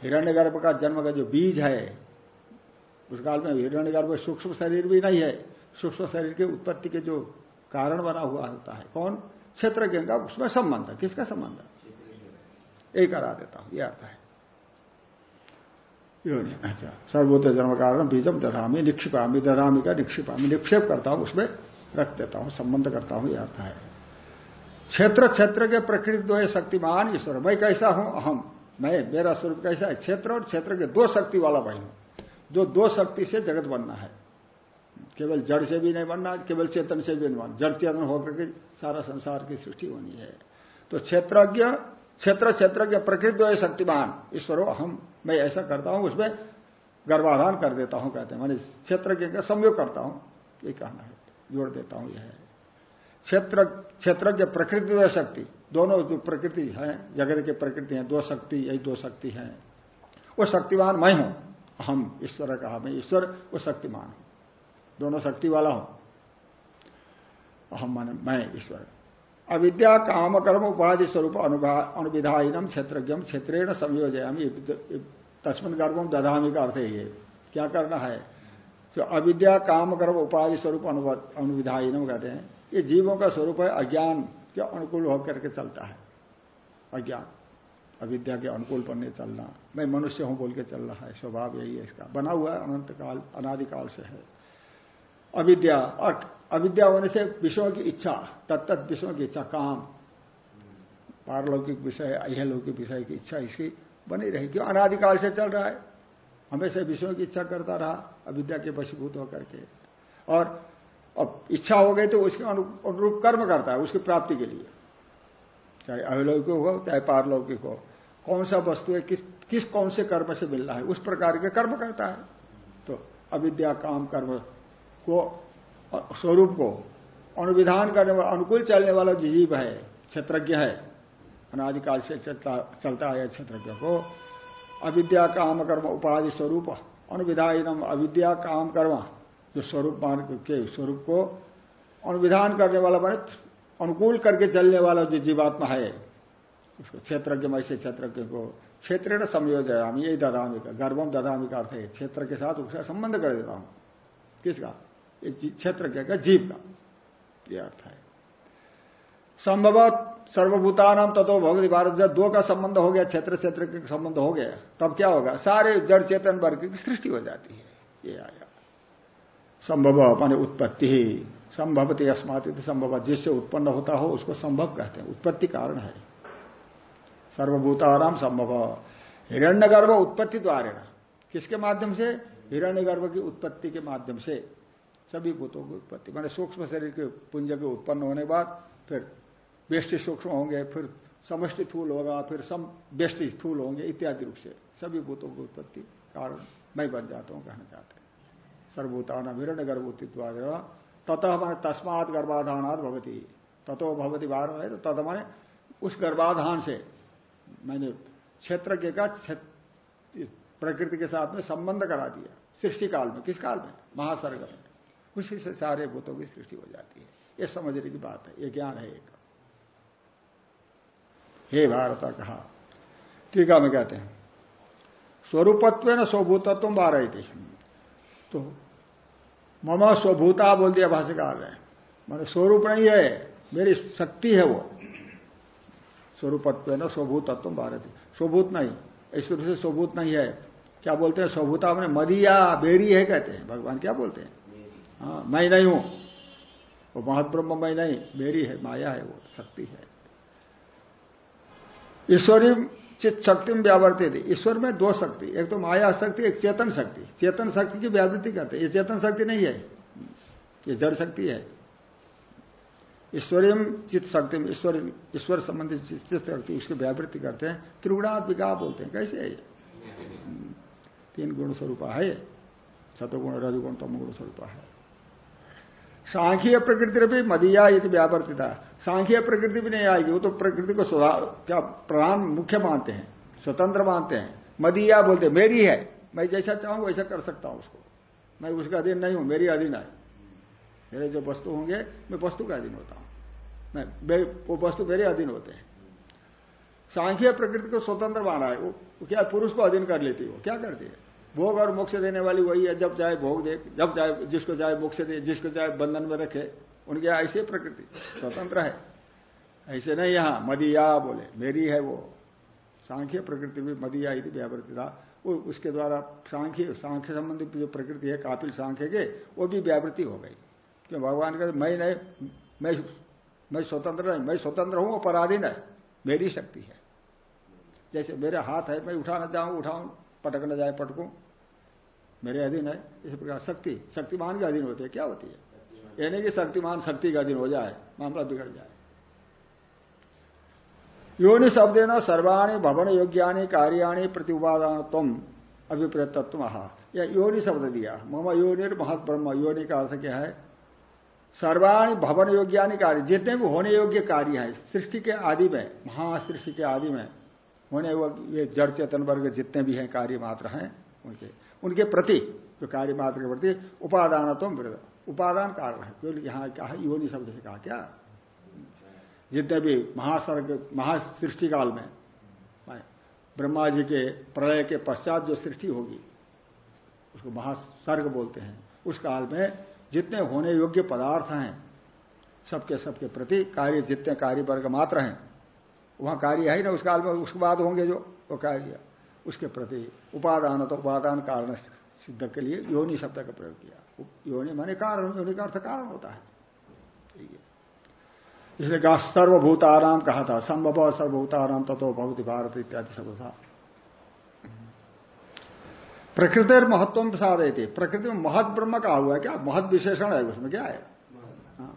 हिरण्य गर्भ का जन्म का जो बीज है उस काल में हिरण्य गर्भ सूक्ष्म शरीर भी नहीं है। सूक्ष्म शरीर के उत्पत्ति के जो कारण बना हुआ होता है कौन? क्षेत्र का उसमें संबंध है। किसका संबंध है? यही करा देता हूँ यह अर्थ है। अच्छा सर्वभूत जन्म कारण बीजम दधामी निक्षिपामी दधामी का निक्षिपामी निक्षेप करता हूँ उसमें रख देता हूँ संबंध करता हूँ यह अर्थ है। क्षेत्र क्षेत्र के प्रकृति दो शक्तिमान ईश्वर मैं कैसा हूँ? अहम। मैं मेरा स्वरूप कैसा है? क्षेत्र और क्षेत्र के दो शक्ति वाला भाई हूँ। जो दो शक्ति से जगत बनना है। केवल जड़ से भी नहीं बनना, केवल चेतन से भी नहीं बनना। जड़ चेतन होकर के सारा संसार की सृष्टि होनी है। तो क्षेत्रज्ञ, क्षेत्र क्षेत्र के प्रकृति दो शक्तिमान। ईश्वरो हम मैं ऐसा करता हूँ, उसमें गर्भाधान कर देता हूँ, कहते हैं। मैंने क्षेत्र के संयोग करता हूँ। ये कहना है, जोड़ देता हूँ यह। क्षेत्र क्षेत्र के प्रकृति शक्ति। दोनों जो प्रकृति है, जगत के प्रकृति है, दो शक्ति यही दो शक्ति है। वो शक्तिमान मैं हूँ। हम ईश्वर कहा मैं ईश्वर, वो शक्तिमान हूँ। दोनों शक्ति वाला हूँ। अहम मान मैं ईश्वर। अविद्या, काम, कर्म, उपाधि स्वरूप अनुविधाहीनम क्षेत्रज्ञम, क्षेत्रेण संयोजयामी। तस्मिन गर्भम दधामी का अर्थ ये। क्या करना है? जो अविद्या, काम, कर्म, उपाधि स्वरूप अनुविधाहीनम कहते हैं। ये जीवों का स्वरूप है अज्ञान। के अनुकूल होकर के चलता है? अज्ञान। अविद्या के अनुकूल बनने चलना। मैं मनुष्य हूँ बोल के चल रहा है। स्वभाव यही है इसका। बना हुआ है अनंत काल अनादिकाल से है। अविद्या और अविद्या होने से विषयों की इच्छा तत्त विषयों की इच्छा, काम। पारलौकिक विषय, अहलौकिक विषय की इच्छा इसकी बनी रही। क्यों? अनादिकाल से चल रहा है। हमेशा विषयों की इच्छा करता रहा, अविद्या के वशीभूत होकर के। और अब इच्छा हो गई तो उसके अनुरूप कर्म करता है, उसकी प्राप्ति के लिए। चाहे अवलौकिक हो, चाहे पारलौकिक हो, कौन सा वस्तु है, किस किस कौन से कर्म से मिल रहा है, उस प्रकार के कर्म करता है। तो अविद्या, काम, कर्म को, स्वरूप को अनुविधान करने वाला, अनुकूल चलने वाला जीव है, क्षेत्रज्ञ है, अनादिकाल से चलता है क्षेत्रज्ञ को, अविद्या, काम, कर्म, उपाधि स्वरूप अनुविधान अविद्या, काम, कर्म। जो स्वरूप मान के स्वरूप को अनुविधान करने वाला माने अनुकूल करके चलने वाला जो जीवात्मा है, उसको क्षेत्रज्ञ में से क्षेत्रज्ञ को क्षेत्र संयोजन हम यही ददामी का गर्भम ददामी का अर्थ है, क्षेत्र के साथ उसका संबंध कर देता हूँ। किसका? क्षेत्र के का, जीव का यह अर्थ है। संभव सर्वभूतानाम तत्व भगवती भारत, जब दो का संबंध हो गया, क्षेत्र क्षेत्र के संबंध हो गया, तब क्या होगा? सारे जड़ चेतन वर्ग की सृष्टि हो जाती है, ये आया। संभव माने उत्पत्ति ही। संभवती अस्मात संभव। जिससे उत्पन्न होता हो, उसको संभव कहते हैं। उत्पत्ति कारण है। सर्वभूताराम संभव। हिरण्य गर्भ उत्पत्ति द्वारा किसके माध्यम से? हिरण्य गर्भ की उत्पत्ति के माध्यम से। सभी भूतों की उत्पत्ति। माने सूक्ष्म शरीर के पुंज के उत्पन्न होने के बाद फिर बेष्टि सूक्ष्म होंगे, फिर समष्टि थूल होगा, फिर सम बेष्टि थूल होंगे, इत्यादि रूप से। सभी भूतों की उत्पत्ति कारण मैं बन जाता हूँ, कहना चाहते हैं। सर्वभूतान हिरण्य गर्भूति द्वारा ततः माने तस्मात गर्भाधानात भवती। ततो भवती बार है तो तद माने उस गर्भाधान से, मैंने क्षेत्र के का प्रकृति के साथ में संबंध करा दिया। सृष्टि काल में, किस काल में? महासर्ग में। उसी से सारे भूतों की सृष्टि हो जाती है। ये समझने की बात है, ये ज्ञान है एक। हे भारत कहा टीका में कहते हैं। स्वरूपत्व न स्वभूतत्व बारह थी तो मम स्वभूता बोल दिया भाष्यकार ने। मैंने स्वरूप नहीं है, मेरी शक्ति है वो। स्वरूपत्व न स्वभूतत्व भारत। स्वभूत नहीं, इस रूप से स्वभूत नहीं है। क्या बोलते हैं? स्वभूता मैंने मदिया, बेरी है कहते हैं। भगवान क्या बोलते हैं? हाँ मैं नहीं हूँ। वो महत्ब्रह्म मैं नहीं मेरी है, माया है वो, शक्ति है। ईश्वरी चित शक्ति में व्यावृत्ति थी। ईश्वर में दो शक्ति एक तो माया शक्ति एक चेतन शक्ति। चेतन शक्ति की व्यावृत्ति करते ये चेतन शक्ति नहीं है ये जड़ शक्ति है। ईश्वरीय चित्त शक्ति में ईश्वर ईश्वर संबंधित चित्त शक्ति उसकी व्यावृत्ति करते हैं। त्रिगुणात विका बोलते हैं। कैसे है तीन गुण स्वरूप है। सतगुण रजगुण तमगुण स्वरूप है। सांख्य प्रकृति भी मदिया यदि व्यावर्तिता। सांख्य प्रकृति भी नहीं आएगी वो तो प्रकृति को क्या प्रधान मुख्य मानते हैं स्वतंत्र मानते हैं। मदिया बोलते मेरी है मैं जैसा चाहूँ वैसा कर सकता हूँ उसको। मैं उसका अधीन नहीं हूँ मेरी अधीन है। मेरे जो वस्तु होंगे मैं वस्तु का अधीन होता हूँ। मैं वो वस्तु मेरे अधीन होते हैं। सांख्य प्रकृति को स्वतंत्र माना है वो, क्या पुरुष को अधीन कर लेती है क्या करती है? भोग और मोक्ष देने वाली वही है जब चाहे भोग दे जब चाहे जिसको चाहे मोक्ष दे जिसको चाहे बंधन में रखे। उनके ऐसे प्रकृति, स्वतंत्र है। ऐसे नहीं यहाँ, मदिया बोले, मेरी है वो। सांख्य प्रकृति में मदिया यदि व्यावृत्ति था। वो उसके द्वारा सांख्य सांख्य संबंधित जो प्रकृति है, कापिल सांख्य के, वो भी व्यावृत्ति हो गई। क्यों? भगवान का मैं नहीं, मैं मैं स्वतंत्र नहीं, मैं स्वतंत्र हूँ पराधीन है मेरी शक्ति है। जैसे मेरे हाथ है, मैं उठाना चाहूँ, उठाऊं पटकना जाए, पटकू। मेरे अधीन है, इसी प्रकार शक्ति, शक्तिमान के अधीन होते हैं, क्या होती है? ये नहीं कि शक्तिमान शक्ति का दिन हो जाए, मामला बिगड़ जाए। योनि शब्द न सर्वाणी भवन योग्यानि कार्याणी प्रतिपादान तुम अभिप्रेत तत्व या योनि शब्द दिया। मम योनिर महत ब्रह्म। योनि का अर्थ क्या है? सर्वाणी भवन योग्यानि कार्य। जितने भी होने योग्य कार्य है, सृष्टि के आदि में, महासृष्टि के आदि में, होने ये जड़ चेतन वर्ग जितने भी हैं, कार्य मात्र हैं, उनके उनके प्रति जो कार्य मात्र के प्रति उपादान तो उपादान कारण है। क्योंकि यहाँ क्या है योनि शब्द से कहा, क्या? जितने भी महासर्ग महासृष्टि काल में ब्रह्मा जी के प्रलय के पश्चात जो सृष्टि होगी, उसको महासर्ग बोलते हैं। उस काल में जितने होने योग्य पदार्थ हैं, सबके सबके प्रति कार्य, जितने कार्य वर्ग मात्र हैं, वहाँ कार्य है ना। उस काल में उसके बाद होंगे जो, वो कार्य। उसके प्रति उपादान तो उपादान कारण सिद्ध के लिए योनि शब्द का प्रयोग किया। योनि माने कारण योनि का अर्थ कारण होता है। इसलिए कहा सर्वभूताराम कहा था, संभव सर्वभूताराम तथो भगवती भारत इत्यादि शब्द था। प्रकृति महत्व साधे थे प्रकृति में महत ब्रह्म का हुआ है क्या? महत विशेषण है उसमें, क्या है? हाँ।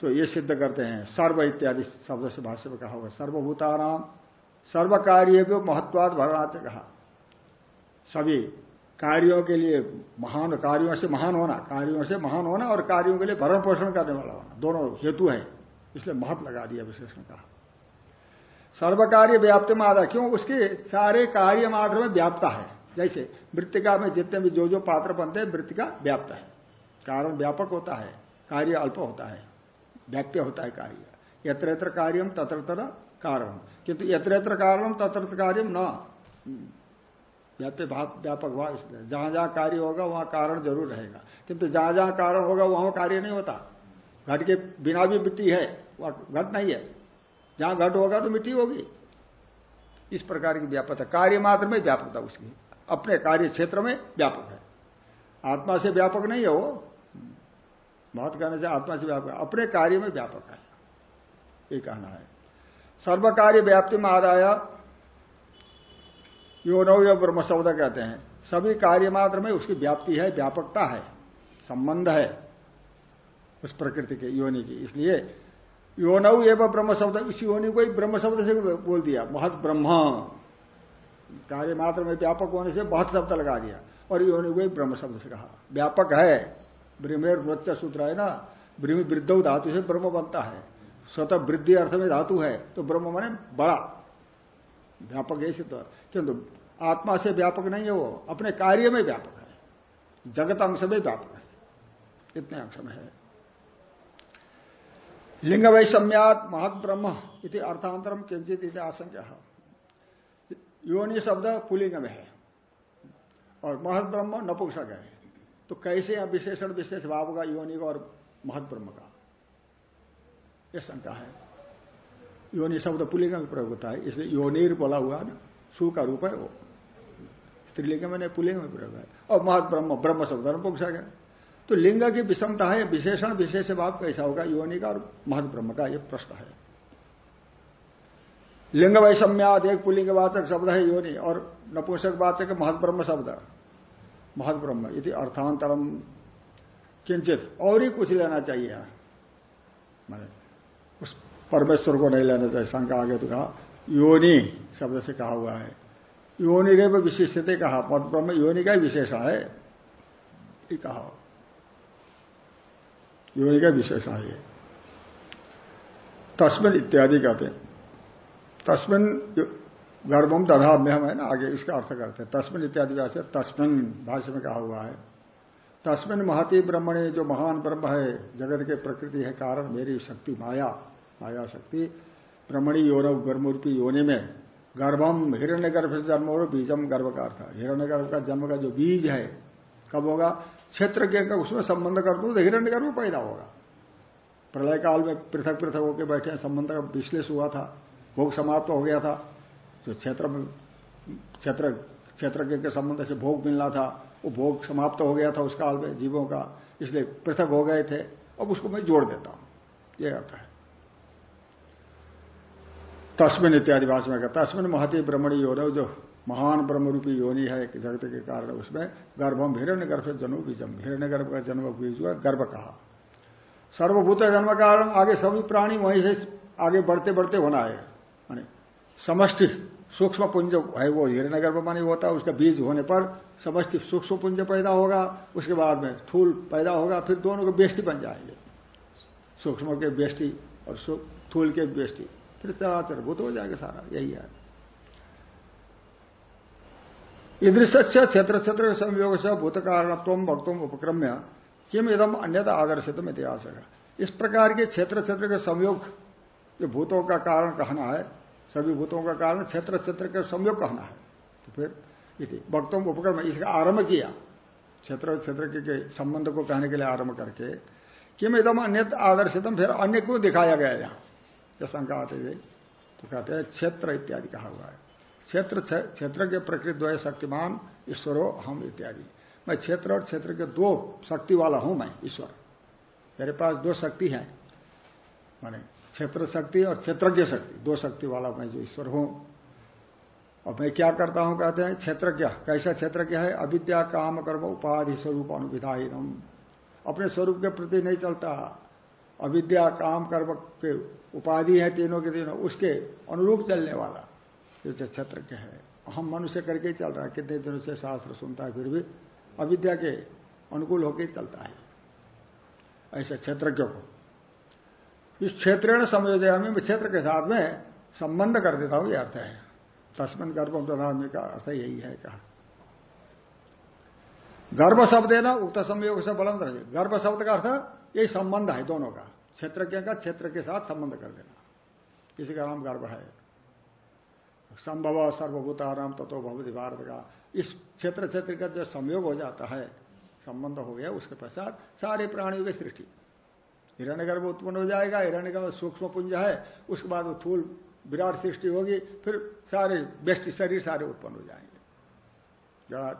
तो ये सिद्ध करते हैं, सर्व इत्यादि शब्द से भाष्य में कहा हुआ सर्वभूताराम सर्व कार्य भी महत्वाद भरणाच कहा। सभी कार्यों के लिए महान कार्यों से महान होना, कार्यों से महान होना और कार्यों के लिए भरण पोषण करने वाला होना, दोनों हेतु है। इसलिए महत लगा दिया विशेषण कहा। सर्व कार्य व्याप्त में आधा क्यों? उसके सारे कार्य मात्र में व्याप्ता है। जैसे मृतिका में जितने भी जो जो पात्र बनते हैं, मृतिका व्याप्त है। कारण व्यापक होता है, कार्य अल्प होता है, व्याप्य होता है कार्य। यत्र यत्र कार्यम तत्र कारण। किंतु यत्र यत्र तत्र कार्यम न। व्यापक हुआ इसलिए जहाँ जहाँ कार्य होगा, वहाँ कारण ज़रूर रहेगा। किंतु जहाँ जहाँ कारण होगा, वहाँ कार्य नहीं होता। घट के बिना भी मिट्टी है, वह घट नहीं है। जहाँ घट होगा तो मिट्टी होगी। इस प्रकार की व्यापकता। कार्य मात्र में व्यापकता उसकी। अपने कार्य क्षेत्र में व्यापक है। आत्मा से व्यापक नहीं है वो। बहुत कहने से आत्मा से व्यापक अपने कार्य में व्यापक है। ये कहना है। सर्व कार्य व्याप्ति में आदाय योनव या ब्रह्म शब्द कहते हैं। सभी कार्य मात्र में उसकी व्याप्ति है, व्यापकता है, संबंध है उस प्रकृति के, योनि की। इसलिए योनव एवं ब्रह्म शब्द, इस योनि को एक ब्रह्म शब्द से बोल दिया। महत ब्रह्म। कार्य मात्र में व्यापक होने से बहुत शब्द लगा दिया। और योनि को एक ब्रह्म शब्द से कहा। व्यापक है। ब्रह्मेर वृत्त सूत्र है ना? ब्रह्म वृद्ध धातु से ब्रह्म बनता है। स्वतः वृद्धि अर्थ में धातु है तो ब्रह्म माने बड़ा। व्यापक है सिद्ध किंतु आत्मा से व्यापक नहीं है वो, अपने कार्य में व्यापक है। जगत अंश में व्यापक है। इतने अंश में है। लिंग वैषम्यात महत ब्रह्म इति अर्थांतरम किंचित आशंका। योनि शब्द पुलिंग में है। और महत ब्रह्म नपुंसक है। तो कैसे यहाँ विशेषण विशेष भाव का योनि का और महत ब्रह्म का? यह शंका है। योनि शब्द पुलिंग में प्रयोग होता है। इसलिए योनिर बोला हुआ ना, सु का रूप है वो। स्त्रीलिंग में पुलिंग में प्रयोग है। और महत ब्रह्म ब्रह्म शब्द नपुंसक है। तो लिंग की विषमता है, विशेषण, विशेष भाव कैसा होगा, योनि का और महत ब्रह्म का यह प्रश्न है। लिंग वैषम्याद, एक पुलिंग वाचक शब्द है, योनि, और नपुंसक वाचक महत ब्रह्म शब्द। महत ब्रह्म यदि अर्थांतरम। किंचित और ही कुछ लेना चाहिए। मैंने परमेश्वर को नहीं लेना चाहिए शंका आगे तो कहा, योनि शब्द से कहा हुआ है। योनि रे विशिष्टते कहा पद ब्रह्म योनि का विशेषण है। कहा। योनि का विशेषण है। तस्मिन इत्यादि कहते हैं। तस्मिन गर्भम दधाम्यम है ना, आगे इसका अर्थ करते हैं। तस्मिन इत्यादि व्यास तस्मिन, भाष्य में कहा हुआ है। तस्मिन महती ब्रह्मणे जो महान ब्रह्म है, जगत के प्रकृति है, कारण मेरी शक्ति माया। माया शक्ति ब्रह्मणी योन गर्मरूपी योनि में गर्भम हिरण्य गर्भ से जन्म हो बीजम गर्भ का अर्थ हिरण्य गर्भ का जन्म का जो बीज है, कब होगा? क्षेत्र के का उसमें संबंध कर दो तो हिरण्य गर्भ पैदा होगा। प्रलय काल में पृथक पृथक होकर बैठे संबंध का विश्लेष हुआ था, भोग समाप्त हो गया था, जो क्षेत्र में, क्षेत्र क्षेत्र के संबंध से भोग मिलना था, वो भोग समाप्त हो गया था उस काल में जीवों का, इसलिए पृथक हो गए थे, अब उसको मैं जोड़ देता हूँ। ये अर्थ है। तस्मिन इत्यादि भाषा में तस्मिन महती ब्रह्मणी योनि जो महान ब्रह्मरूपी योनि है जगत के कारण उसमें गर्भम हिरण्य गर्भ जन्म बीजम। हिरण्य गर्भ का जन्म बीज हुआ गर्भ कहा। सर्वभूत जन्म कारण आगे सभी प्राणी वहीं से आगे बढ़ते बढ़ते होना है। समष्टि सूक्ष्म पुंज है वो हिरण्य गर्भ मानी होता है, उसका बीज होने पर समष्टि सूक्ष्म पुंज पैदा होगा, उसके बाद में थूल पैदा होगा, फिर दोनों के बेष्टि बन जाएँगे। सूक्ष्म के बेष्टि और थूल के बेष्टि। फिर चराचर भूत हो जाएगा सारा, यही है। ईदृश से क्षेत्र क्षेत्र संयोग से भूत कारणत्व भक्तों उपक्रम्य, किम इदम अन्यथा आदर्शित इतिहास है इस प्रकार के क्षेत्र क्षेत्र के संयोग, जो भूतों का कारण कहना है, सभी भूतों का कारण क्षेत्र क्षेत्र के संयोग कहना है। तो फिर इसी भक्तों उपक्रम, इसका आरंभ किया। क्षेत्र क्षेत्र के संबंध को कहने के लिए आरंभ करके, किम एकदम अन्य आदर्शितम, फिर अन्य को दिखाया गया यहाँ। या शंका आते हुए तो कहते हैं, क्षेत्र इत्यादि कहा हुआ है। क्षेत्र क्षेत्र के प्रकृति द्वय शक्तिमान, ईश्वरो, हम इत्यादि। मैं क्षेत्र और क्षेत्र के दो शक्ति वाला हूँ मैं, ईश्वर। मेरे पास दो शक्ति है, माने क्षेत्र शक्ति और क्षेत्रज्ञ शक्ति। दो शक्ति वाला मैं जो ईश्वर हूँ, और मैं क्या करता हूँ, कहते हैं क्षेत्रज्ञ कैसा क्षेत्रज्ञ है? अविद्या, काम, कर्म, उपाधि, स्वरूप अनुविधाहीनम अपने स्वरूप के प्रति नहीं चलता। अविद्या, काम, कर्म के उपाधि है तीनों के तीनों, उसके अनुरूप चलने वाला। जैसे क्षेत्रज्ञ है, हम मनुष्य करके ही चल रहा है, कितने दिनों से शास्त्र सुनता है, फिर भी अविद्या के अनुकूल होकर चलता है। ऐसे क्षेत्रज्ञ को। इस क्षेत्र संयोजया में क्षेत्र के साथ में संबंध कर देता हूँ यह अर्थ है। तस्मिन गर्भ प्रधान का अर्थ यही है कहा। गर्भ शब्द है ना, उक्त संयोग से बलंद रहे गर्भ शब्द का अर्थ यही संबंध है दोनों का। क्षेत्रज्ञ का क्षेत्र के साथ संबंध कर देना। किसी का नाम गर्भ है। संभव सर्वभूताराम तत्व भवती भारत का इस क्षेत्र क्षेत्र का जो संयोग हो जाता है, संबंध हो गया, उसके पश्चात सारे प्राणियों की सृष्टि। हिरण्य गर्भ उत्पन्न हो जाएगा, हिरण्य गर्भ सूक्ष्म पुंज है, उसके बाद वो थूल विराट सृष्टि होगी, फिर सारे बेस्ट शरीर सारे उत्पन्न हो जाएँगे।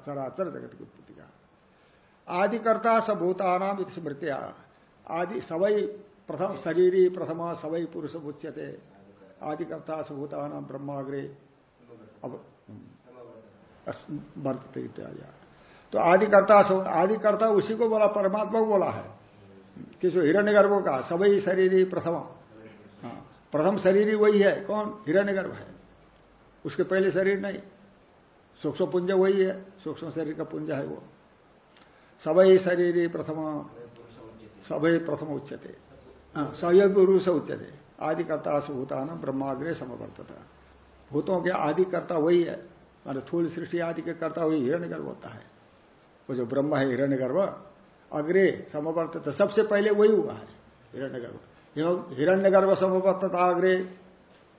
चराचर जगत की उत्पत्ति का। आदिकर्ता सबूतानाम स्मृतिया। आदि सवई प्रथम शरीरी प्रथमा सवई पुरुष उच्यते। आदिकर्ता सबूतानाम ब्रह्माग्रे अब इत्यादि। तो आदिकर्ता आदिकर्ता उसी को बोला, परमात्मा को बोला है। किस? हिरण्य गर्भों का। सभी शरीर प्रथम। हाँ प्रथम शरीर वही है। कौन? हिरण्य गर्भ है। उसके पहले शरीर नहीं। सूक्ष्म पुंज वही है। सूक्ष्म शरीर का पुंज है वो। सभी शरीर प्रथम। सभी प्रथम उच्चते हाँ, सहयोग पुरुष उच्चते। आदिकर्ता से भूतान ब्रह्माग्रे समवर्तता। भूतों के आदिकर्ता वही है। मान थूल सृष्टि आदि के कर्ता वही हिरण्य गर्भ होता है। वो जो ब्रह्म है हिरण्य गर्भ अग्रे समवर्त सबसे पहले वही हुआ है हिरण्य गर्भ हिरण्य गर्भ समवर्तता अग्रे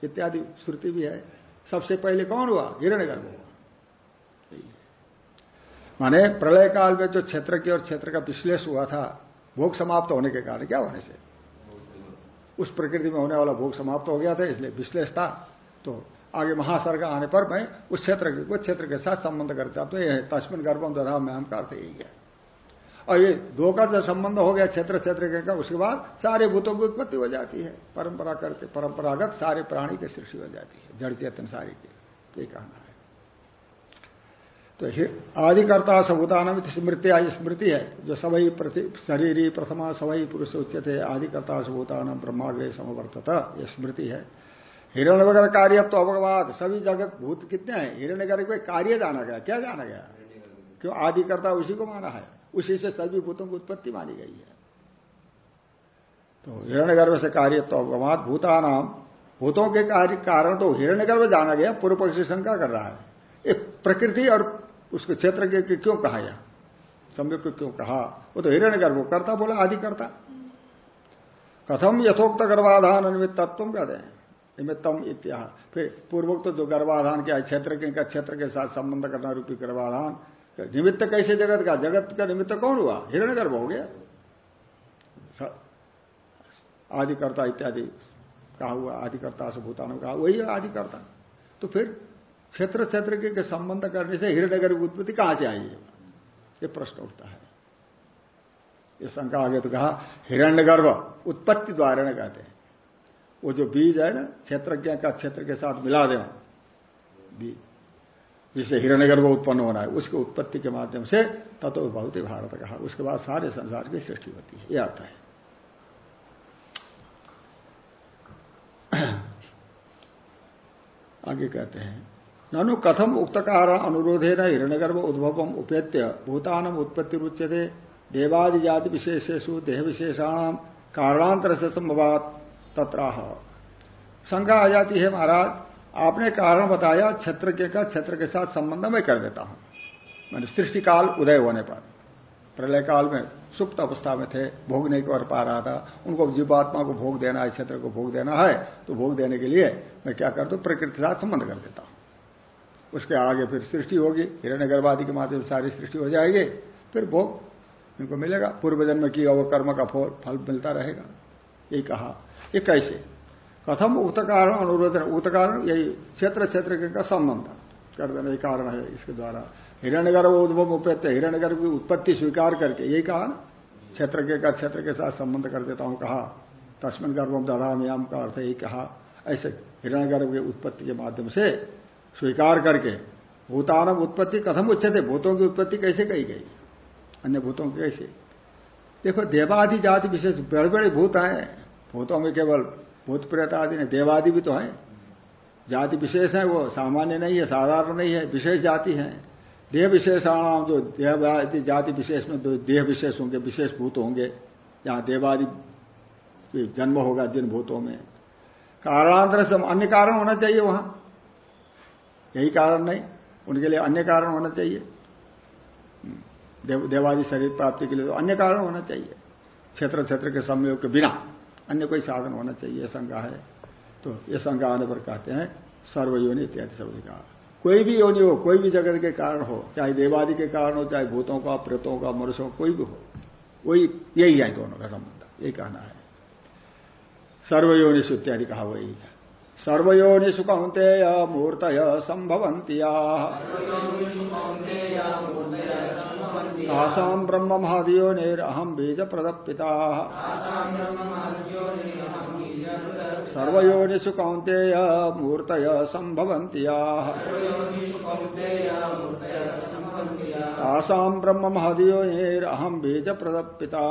इत्यादि श्रुति भी है। सबसे पहले कौन हुआ? हिरण्य गर्भ हुआ। माने प्रलय काल में जो क्षेत्र की और क्षेत्र का विश्लेष हुआ था भोग समाप्त होने के कारण क्या होने से उस प्रकृति में होने वाला भोग समाप्त हो गया था, इसलिए विश्लेष था। तो आगे महासर्ग आने पर मैं उस क्षेत्र के क्षेत्र के साथ संबंध करता तो यह तस्मिन गर्भम दधा में हम करते यही है। और ये दो का जो संबंध हो गया क्षेत्र क्षेत्र के का, उसके बाद सारे भूतों की उत्पत्ति हो जाती है। परंपरा करते परंपरागत सारे प्राणी की सृष्टि हो जाती है। जड़ चेतन सारी की ये कहना तो आदिकर्ता सबूतान स्मृति स्मृति है, जो सवई शरीर प्रथमा सवई पुरुष उच्चते आदिकर्ता सबूतान ब्रह्माग्रह समवर्तता यह स्मृति है। हिरण्य वगैरह कार्य तो अवगवाद, सभी जगत भूत कितने हैं? हिरण्य को कार्य जाना गया, क्या जाना गया? क्यों आदिकर्ता उसी को माना है? उसी से सभी भूतों की उत्पत्ति मानी गई है। तो हिरण्य गर्भ से कार्य तो अवगमात भूतानाम भूतों के कार्य, कारण तो हिरण्यगर्भ जाना गया, पूर्व पक्षी शंका कर रहा है। एक प्रकृति और उसके क्षेत्र के क्यों कहा यह सम्यक को क्यों कहा? वो तो हिरण्य गर्भ करता बोला, आदि करता। कथम यथोक्त गर्भाधान निमित्तत्व कहते हैं निमित्तम इत्या। फिर पूर्वोक्त जो गर्भाधान क्या क्षेत्र के का क्षेत्र के साथ संबंध करना रूपी गर्भाधान निमित्त कैसे जगत का? जगत का निमित्त कौन हुआ? हिरण्यगर्भ हो गया। आदिकर्ता इत्यादि कहा हुआ, आदिकर्ता से भूतानों कहा, वही आदिकर्ता। तो फिर क्षेत्र क्षेत्र के के संबंध करने से हिरण्यगर्भ उत्पत्ति कहाँ से आई है? ये प्रश्न उठता है। ये शंका आगे तो कहा, हिरण्यगर्भ उत्पत्ति द्वारा कहते हैं। वो जो बीज है ना, क्षेत्रज्ञ का क्षेत्र के साथ मिला देना बीज। जिससे हिरण्यगर्भ उत्पन्न होना है, उसके उत्पत्ति के माध्यम से तत्व बहुत ही भारत कहा उसके बाद सारे संसार की सृष्टि होती है। यह आता है। आगे कहते हैं ननु कथम उक्त कारण अनुरोधे न हिरण्यगर्भ उद्भव उपेत्य भूतानम उत्पत्ति रुच्यते देवादि जाति विशेषेशु देह विशेषाण कारणांतर से संभवात तत्राह। शंका आ जाती है महाराज, आपने कारण बताया क्षेत्र के का क्षेत्र के साथ संबंध मैं कर देता हूँ। मैंने सृष्टि काल उदय होने पर प्रलय काल में सुप्त अवस्था में थे, भोग नहीं कर पा रहा था। उनको जीवात्मा को भोग देना है क्षेत्र को भोग देना है तो भोग देने के लिए मैं क्या करता हूँ प्रकृति के साथ संबंध कर देता हूँ। उसके आगे फिर सृष्टि होगी हिरण्य गर्भादि के माध्यम से सारी सृष्टि हो जाएगी, फिर भोग इनको मिलेगा। पूर्व जन्म किया वो कर्म का फल मिलता रहेगा। यही कहा। ये कैसे? कथम उक्त कारण अनुरोध उक्त कारण यही क्षेत्र क्षेत्र का संबंध कर देना, ये कारण है इसके द्वारा। हिरण्य गर्भ उद्भव उपेत्य, हिरण्यगर्भ की उत्पत्ति स्वीकार करके, यही कहा ना? क्षेत्र के का क्षेत्र के साथ संबंध कर देता हूँ, कहा। तस्मिन गर्भम दधाम्याम का अर्थ यही कहा। ऐसे हिरण्य गर्भ की उत्पत्ति के माध्यम से स्वीकार करके भूतानम उत्पत्ति कथम उच्चते भूतों की उत्पत्ति कैसे कही गई? अन्य भूतों की कैसे? देखो, देवादि जाति विशेष बड़े बड़े भूत हैं। भूतों में केवल भूत प्रेत आदि नहीं, देवादि भी तो है। जाति विशेष है वो, सामान्य नहीं है, साधारण नहीं है, विशेष जाति है। देह विशेषाणाम जो देवादि जाति विशेष में जो देह विशेष होंगे, विशेष भूत होंगे, जहाँ देवादि जन्म होगा जिन भूतों में। कारणांतर से अन्य कारण होना चाहिए वहाँ। यही कारण नहीं उनके लिए अन्य कारण होना चाहिए। देव, देवादि शरीर प्राप्ति के लिए तो अन्य कारण होना चाहिए। क्षेत्र क्षेत्र के संयोग के बिना अन्य कोई साधन होना चाहिए शंका है। तो ये शंका आने पर कहते हैं सर्वयोनि इत्यादि शब्द का। कोई भी योनि हो कोई भी जगत के कारण हो चाहे देवादि के कारण हो चाहे भूतों का प्रेतों का मनुष्यों कोई भी हो वही यही है दोनों का संबंध। यही कहना है। सर्वयोनिषु इत्यादि कहा वही सर्वयोनिषु कहते मूर्त संभवंतिया तासाम ब्रह्म महादियोनिरहम बीज प्रदपिता सर्वयोनिषु कौंतेय मूर्त संभवंतिया तासाम ब्रह्म महदियोनिरहम बीज प्रदपिता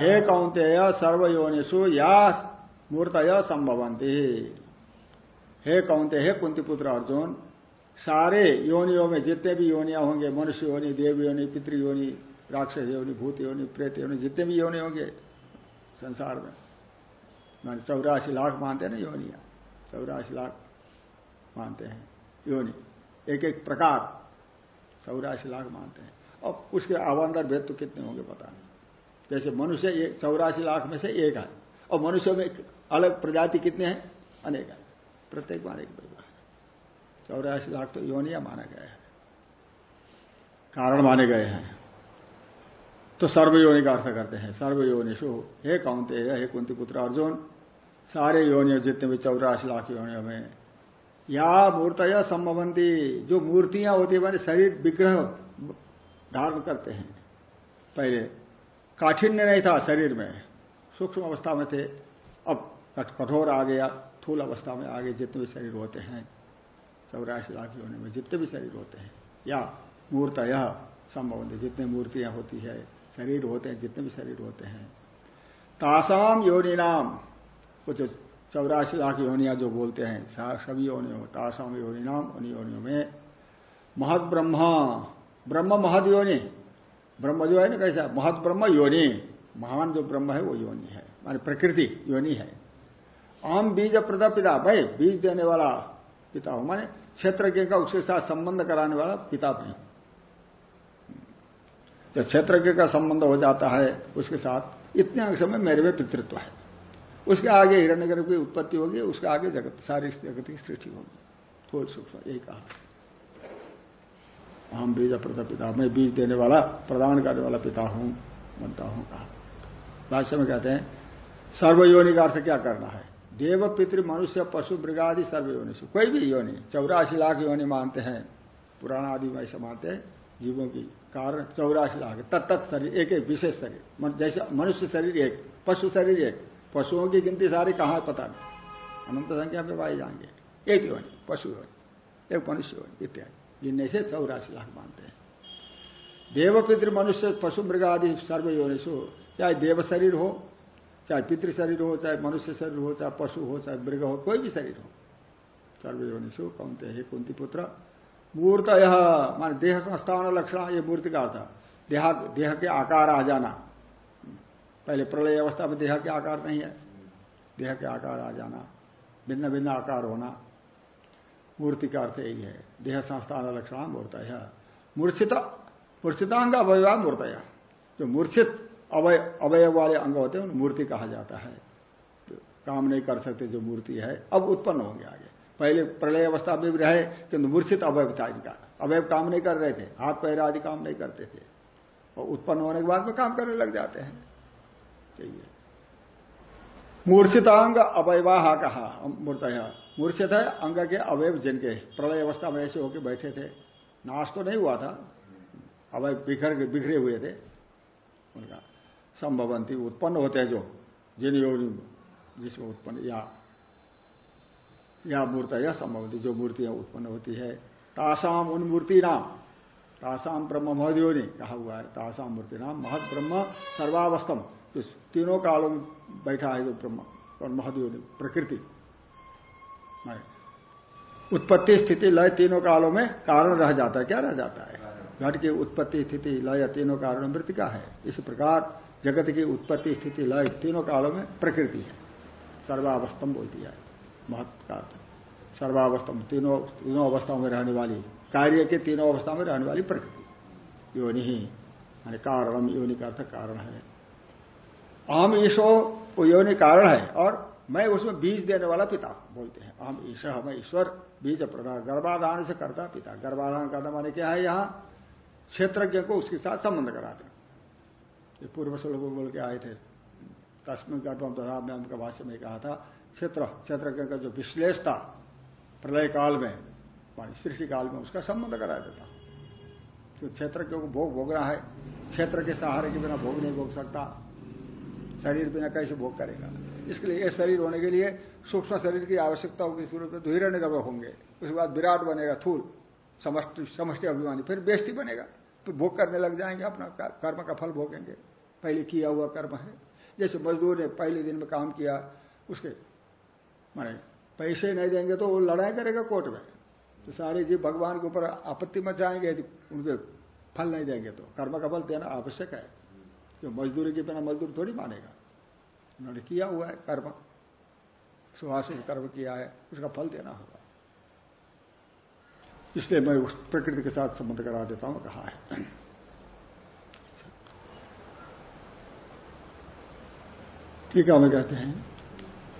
हे कौंतेय सर्वयोनिषु या मूर्तय संभवंती हे कौंते हे कुंती पुत्र अर्जुन, सारे योनियों में जितने भी योनियाँ होंगे, मनुष्य योनि, देव योनि, पितृ योनि, राक्षस योनि, भूत योनि, प्रेत योनि, जितने भी योनि होंगे संसार में, मान चौरासी लाख मानते हैं ना योनिया? चौरासी लाख मानते हैं योनि। एक एक प्रकार चौरासी लाख मानते हैं। और उसके आवांतर भेद तो कितने होंगे पता नहीं। जैसे मनुष्य चौरासी लाख में से एक है। और मनुष्य में अलग प्रजाति कितने हैं? अनेक है। प्रत्येक बार एक परिवार चौरासी लाख तो योनिया माना गया है। कारण माने गए हैं। तो सर्वयोनि का अर्थ करते हैं। सर्वयोनिशु हे कौनते हे कुंती पुत्र अर्जुन, सारे योनियों जितने भी चौरासी लाख योनियों में या मूर्त या संभवंती, जो मूर्तियाँ होती है मानी शरीर विग्रह धारण करते हैं। पहले काठिन्य नहीं था शरीर में। सूक्ष्म अवस्था में थे। अब कठोर आ गया। थूल अवस्था में आगे जितने भी शरीर होते हैं, चौरासी लाख होने में जितने भी शरीर होते हैं, या मूर्त यह संभव जितने मूर्तियाँ होती है, शरीर होते हैं, जितने भी शरीर होते हैं। तासाम योनि नाम कुछ चौरासी लाख योनिया जो बोलते हैं सभी योनि हो तासाम योनि नाम उन योनियों में महद ब्रह्मा ब्रह्म महद योनि। ब्रह्म जो है ना, कैसा? महद ब्रह्म योनि। महान जो ब्रह्म है, वो योनि है। माने प्रकृति योनि है। आम बीज प्रदा पिता भाई, बीज देने वाला पिता हो। माने क्षेत्रज्ञ का उसके साथ संबंध कराने वाला पिता नहीं। जब क्षेत्रज्ञ का संबंध हो जाता है, उसके साथ इतने अंश में मेरे में पितृत्व है। उसके आगे हिरण्य की उत्पत्ति होगी, उसके आगे जगत, सारी जगत की सृष्टि होगी। थोड़ी सूक्ष्म, यही कहा। हम बीज प्रदा पिता, मैं बीज देने वाला, प्रदान करने वाला पिता हूँ, बनता हूँ, कहा। भाष्य में कहते हैं सर्वयोनि का अर्थ क्या करना है? देव, पितृ, मनुष्य, पशु, मृगादि सर्वयोनि से कोई भी योनि, चौरासी लाख योनि मानते हैं पुराना आदि में ऐसा मानते हैं, जीवों की कारण चौरासी लाख तत्त शरीर, एक एक विशेष शरीर। जैसे मनुष्य शरीर एक, पशु शरीर एक, पशुओं की गिनती सारी कहाँ पता नहीं। अनंत संख्या में पाए जाएँगे। एक योनि, पशु योनि, एक मनुष्य योनि, इत्यादि। गिनने से चौरासी लाख मानते हैं। देव, पितृ, मनुष्य, पशु, मृग आदि सर्व योनिषु चाहे देव शरीर हो, चाहे पितृ शरीर हो, चाहे मनुष्य शरीर हो, चाहे पशु हो, चाहे मृग हो, कोई भी शरीर हो। सर्व योनिषु कौनते हे? कुंती पुत्र मूर्त यह मान देह संस्थान लक्षण, ये मूर्ति का था। देह देह के आकार आ जाना। पहले प्रलय अवस्था में देह के आकार नहीं है। देह के आकार आ जाना। भिन्न भिन्न आकार होना। मूर्ति का अर्थ यही है देह संस्थान लक्षण मूर्त मूर्छित, मूर्छितांग अवयवा मूर्तया। जो मूर्छित अवय अवयव वाले अंग होते हैं मूर्ति कहा जाता है। तो काम नहीं कर सकते जो मूर्ति है। अब उत्पन्न होंगे आगे। पहले प्रलय अवस्था में भी रहे, किंतु मूर्छित अवयव था इनका। अवयव काम नहीं कर रहे थे। हाथ पैर आदि काम नहीं करते थे। और उत्पन्न होने के बाद में काम करने लग जाते हैं। मूर्छितांग अवयवाह कहा मूर्त मूर्छित है, अंग के अवयव जिनके प्रलय अवस्था में ऐसे होकर बैठे थे, नाश तो नहीं हुआ था अवय बिखर बिखरे हुए थे। उनका संभवंती उत्पन्न होते हैं जो, जिन योनि जिसमें उत्पन्न, या या मूर्त, या संभवंती जो मूर्तियाँ उत्पन्न होती है। तासाम उन मूर्ति नाम तासाम ब्रह्म महदयोनि कहा हुआ है, तासाम मूर्ति नाम महद ब्रह्म सर्वावस्थम। तीनों कालों में बैठा है जो ब्रह्म और महदयोनि प्रकृति। उत्पत्ति स्थिति लय तीनों कालों में कारण रह जाता है। क्या रह जाता है? घट की उत्पत्ति स्थिति लय तीनों कारणों मृतिका है। इस प्रकार जगत की उत्पत्ति स्थिति लय तीनों कालों में प्रकृति है। सर्वावस्थम बोल दिया है। महत्व का सर्वावस्थम, तीनों तीनों अवस्थाओं में रहने वाली, कार्य के तीनों अवस्थाओं में रहने वाली प्रकृति। योनि ही, मानी कारणम, योनि का कारण है। अहम ईशो योनि कारण है और मैं उसमें बीज देने वाला पिता बोलते हैं। हम ईश्वर मैं ईश्वर, बीज प्रदान गर्भाधान से करता पिता। गर्भाधान करना माने क्या है यहाँ? क्षेत्रज्ञ को उसके साथ संबंध कराते ये पूर्व से लोग बोल के आए थे। तस्मिन गर्भम दराब में उनका भाष्य में कहा था, क्षेत्र, क्षेत्रज्ञ का जो विश्लेष था प्रलय काल में, मानी सृष्टि काल में उसका संबंध करा देता। तो क्षेत्रज्ञ को भोग भोगना है, क्षेत्र के सहारे के बिना भोग नहीं भोग सकता। शरीर बिना कैसे भोग करेगा? इसके लिए ये शरीर होने के लिए सूक्ष्म शरीर की आवश्यकता होगी शुरू में हिरण्य गर्भ होंगे। उसके बाद विराट बनेगा थूल, समष्टि समष्टि अभिमानी, फिर बेष्टि बनेगा। तो भोग करने लग जाएँगे अपना कर्म का फल भोगेंगे। पहले किया हुआ कर्म है। जैसे मजदूर ने पहले दिन में काम किया, उसके, माने पैसे नहीं देंगे तो वो लड़ाई करेगा कोर्ट में। तो सारे जीव भगवान के ऊपर आपत्ति मचाएँगे यदि उनके फल नहीं देंगे तो। कर्म का फल देना आवश्यक है। जो मजदूरी के बिना मजदूर थोड़ी मानेगा। उन्होंने किया हुआ है कर्म। सुहासुभ कर्म किया है, उसका फल देना होगा। इसलिए मैं उस प्रकृति के साथ संबंध करा देता हूँ, कहा है। ठीक है, हमें कहते हैं,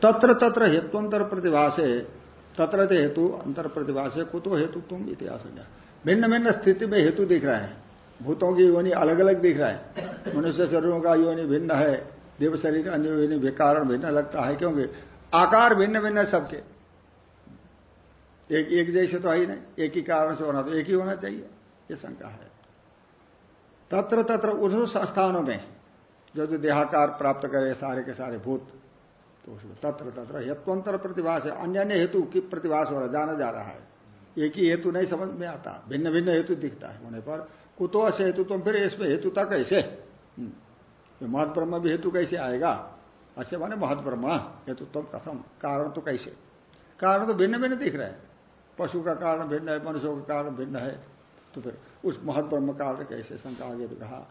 तत्र तत्र हेत्वंतर प्रतिभाषे तत्र हेतु अंतर प्रतिभाषे कुतो हेतु तुम इतिहास भिन्न भिन्न स्थिति में हेतु दिख रहा है। भूतों की योनि अलग अलग दिख रहा है। मनुष्य शरीरों का योनि भिन्न है। देव शरीर अन्य योनि कारण भिन्न लगता है, क्योंकि आकार भिन्न भिन्न सबके। एक एक जैसे तो है ही नहीं, एक ही कारण से होना तो एक ही होना चाहिए, ये शंका है। तत्र तत्र उन संस्थानों में जो जो देहाकार प्राप्त करे सारे के सारे भूत तो उसमें तत्र तत्र हेत्वंतर प्रतिभाष है। अन्य अन्य हेतु की प्रतिभाष हो रहा जाना जा रहा है। एक ही हेतु नहीं समझ में आता भिन्न भिन्न हेतु दिखता है, होने पर कुतो से हेतु तुम फिर इसमें हेतु तक कैसे हम्म। महत ब्रह्म भी हेतु कैसे आएगा? अच्छे माने महत ब्रह्म हेतु तुम कथम। कारण तो कैसे? कारण तो भिन्न भिन्न दिख रहे हैं। पशु का कारण भिन्न है, मनुष्यों का कारण भिन्न है। तो फिर उस महत ब्रह्म कारण कैसे? शंका आगे तो कहा।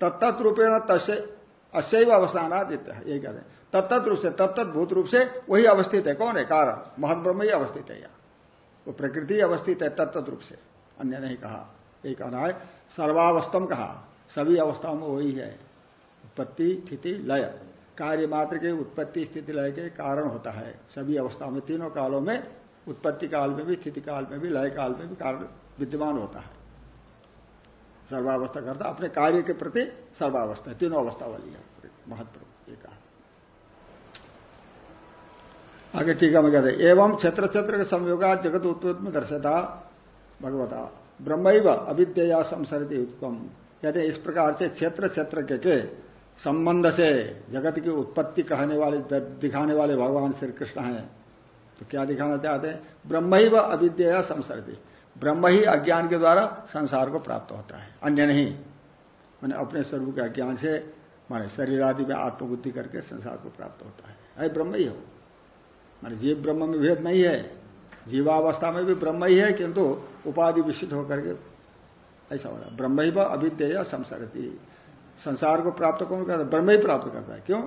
तत्त रूपेण तस्य अशैव अवस्थानात यही कहते हैं। तत्त रूप से तत्त भूत रूप से वही अवस्थित है। कौन है? कारण। महन ब्रह्म ही अवस्थित है यहाँ। वो प्रकृति अवस्थित है तत्त रूप से। अन्य नहीं कहा। यही कहना है, सर्वावस्थम कहा। सभी अवस्थाओं में वही है। उत्पत्ति स्थिति लय। कार्य मात्र के उत्पत्ति स्थिति लय के कारण होता है। सभी अवस्थाओं में तीनों कालों में उत्पत्ति काल में भी स्थिति काल में भी लय काल में भी कारण विद्यमान होता है। सर्वावस्था करता अपने कार्य के प्रति सर्वावस्था तीनों अवस्था वाली है। महत्व ये कहा। आगे टीका में कहते एवं क्षेत्र क्षेत्र के संयोगा जगत उत्पत्ति में दर्शता भगवता। ब्रह्म अविद्या संसरती उत्तम। कहते इस प्रकार से क्षेत्र क्षेत्र के, के संबंध से जगत की उत्पत्ति कहने वाले, दिखाने वाले भगवान श्री कृष्ण हैं। तो क्या दिखाना चाहते हैं? ब्रह्म ही व अविद्या संसर्दी ब्रह्म ही अज्ञान के द्वारा संसार को प्राप्त होता है, अन्य नहीं। मैंने अपने स्वरूप के अज्ञान से, माने शरीर आदि में आत्मबुद्धि करके संसार को प्राप्त होता है। अरे ब्रह्म ही हो। माने जीव ब्रह्म में भेद नहीं है। जीवावस्था में भी ब्रह्म ही है, किंतु उपाधि विशिष्ट होकर के ऐसा हो रहा ब्रह्म ही व अविद्या संसरती संसार को प्राप्त कौन करता है? ब्रह्म ही प्राप्त करता है। क्यों?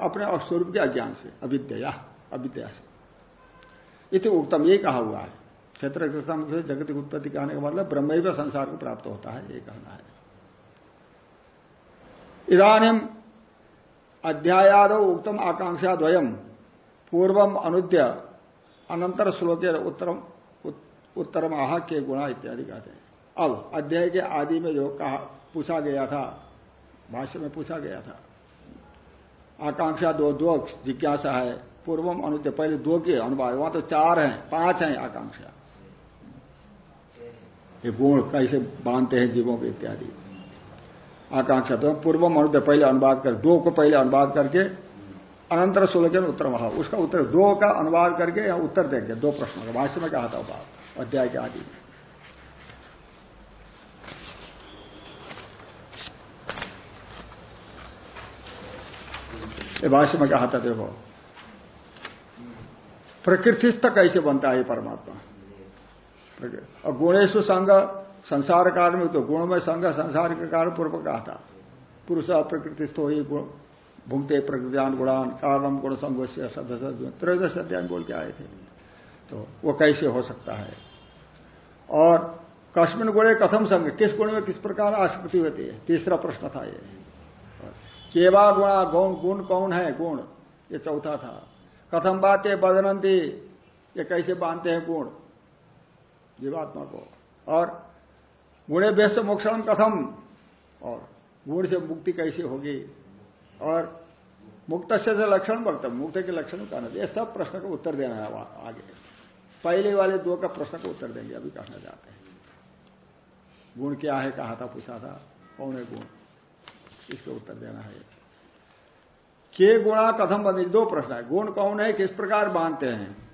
अपने स्वरूप के अज्ञान से, अविद्या अविद्या से। इति उत्तम ये कहा हुआ है। क्षेत्र से जगत उत्पत्ति कहने का मतलब ब्रह्म ही संसार को प्राप्त होता है ये कहना है। इधानीम अध्यायाद उत्तम आकांक्षा द्वयम पूर्वम अनुद्य, अनंतर श्लोक उत्तरम उत्तरम आह के गुणा इत्यादि कहते हैं। अब अध्याय के आदि में जो कहा पूछा गया था भाष्य में पूछा गया था। आकांक्षा दो दो जिज्ञासा है। पूर्वम अनुद्य पहले दो के अनुवाद, वहाँ तो चार हैं, पाँच हैं आकांक्षा। ये गुण कैसे बांधते हैं जीवों के इत्यादि। आकांक्षा तो पूर्वम अनुद्य पहले अनुवाद कर, दो को पहले अनुवाद करके, अनंतर सोलह उत्तर वहा। उसका उत्तर दो का अनुवाद करके या उत्तर देंगे। दो प्रश्नों। का भाष्य में कहा था बात अध्याय के आदि में ये भाष्य में कहा था, देखो। प्रकृतिस्थ कैसे बनता है ये परमात्मा? और गुणेशु संघ संसार कारण में तो गुण में संघ संसार के कारण पूर्व कहा था। पुरुष प्रकृतिस्थ हो ही भूंगते प्रकृतियान, गुणान, कारणम, गुण संघ से त्रयोदश अध्याय बोल के आए थे। तो वो कैसे हो सकता है? और कश्मीर गुणे कथम संघ किस गुण में किस प्रकार आस्कृति होती है? तीसरा प्रश्न था ये। केवा गुणा गौण गुण कौन है? गुण। ये चौथा था। कथम बात ये बदनंती, ये कैसे बांधते हैं गुण? जीवात्मा को। और गुणे व्यस्त मोक्षण कथम, और गुण से मुक्ति कैसे होगी? और मुक्त से लक्षण वक्त मुक्त के लक्षण कहना ये सब प्रश्न का उत्तर देना है आगे। पहले वाले दो का प्रश्न का उत्तर देंगे, अभी कहना चाहते हैं। गुण क्या है? कहा था पूछा था। कौन है गुण? इसका उत्तर देना है। के गुणा कथम बंदी, दो प्रश्न है। गुण कौन है, किस प्रकार बांधते हैं?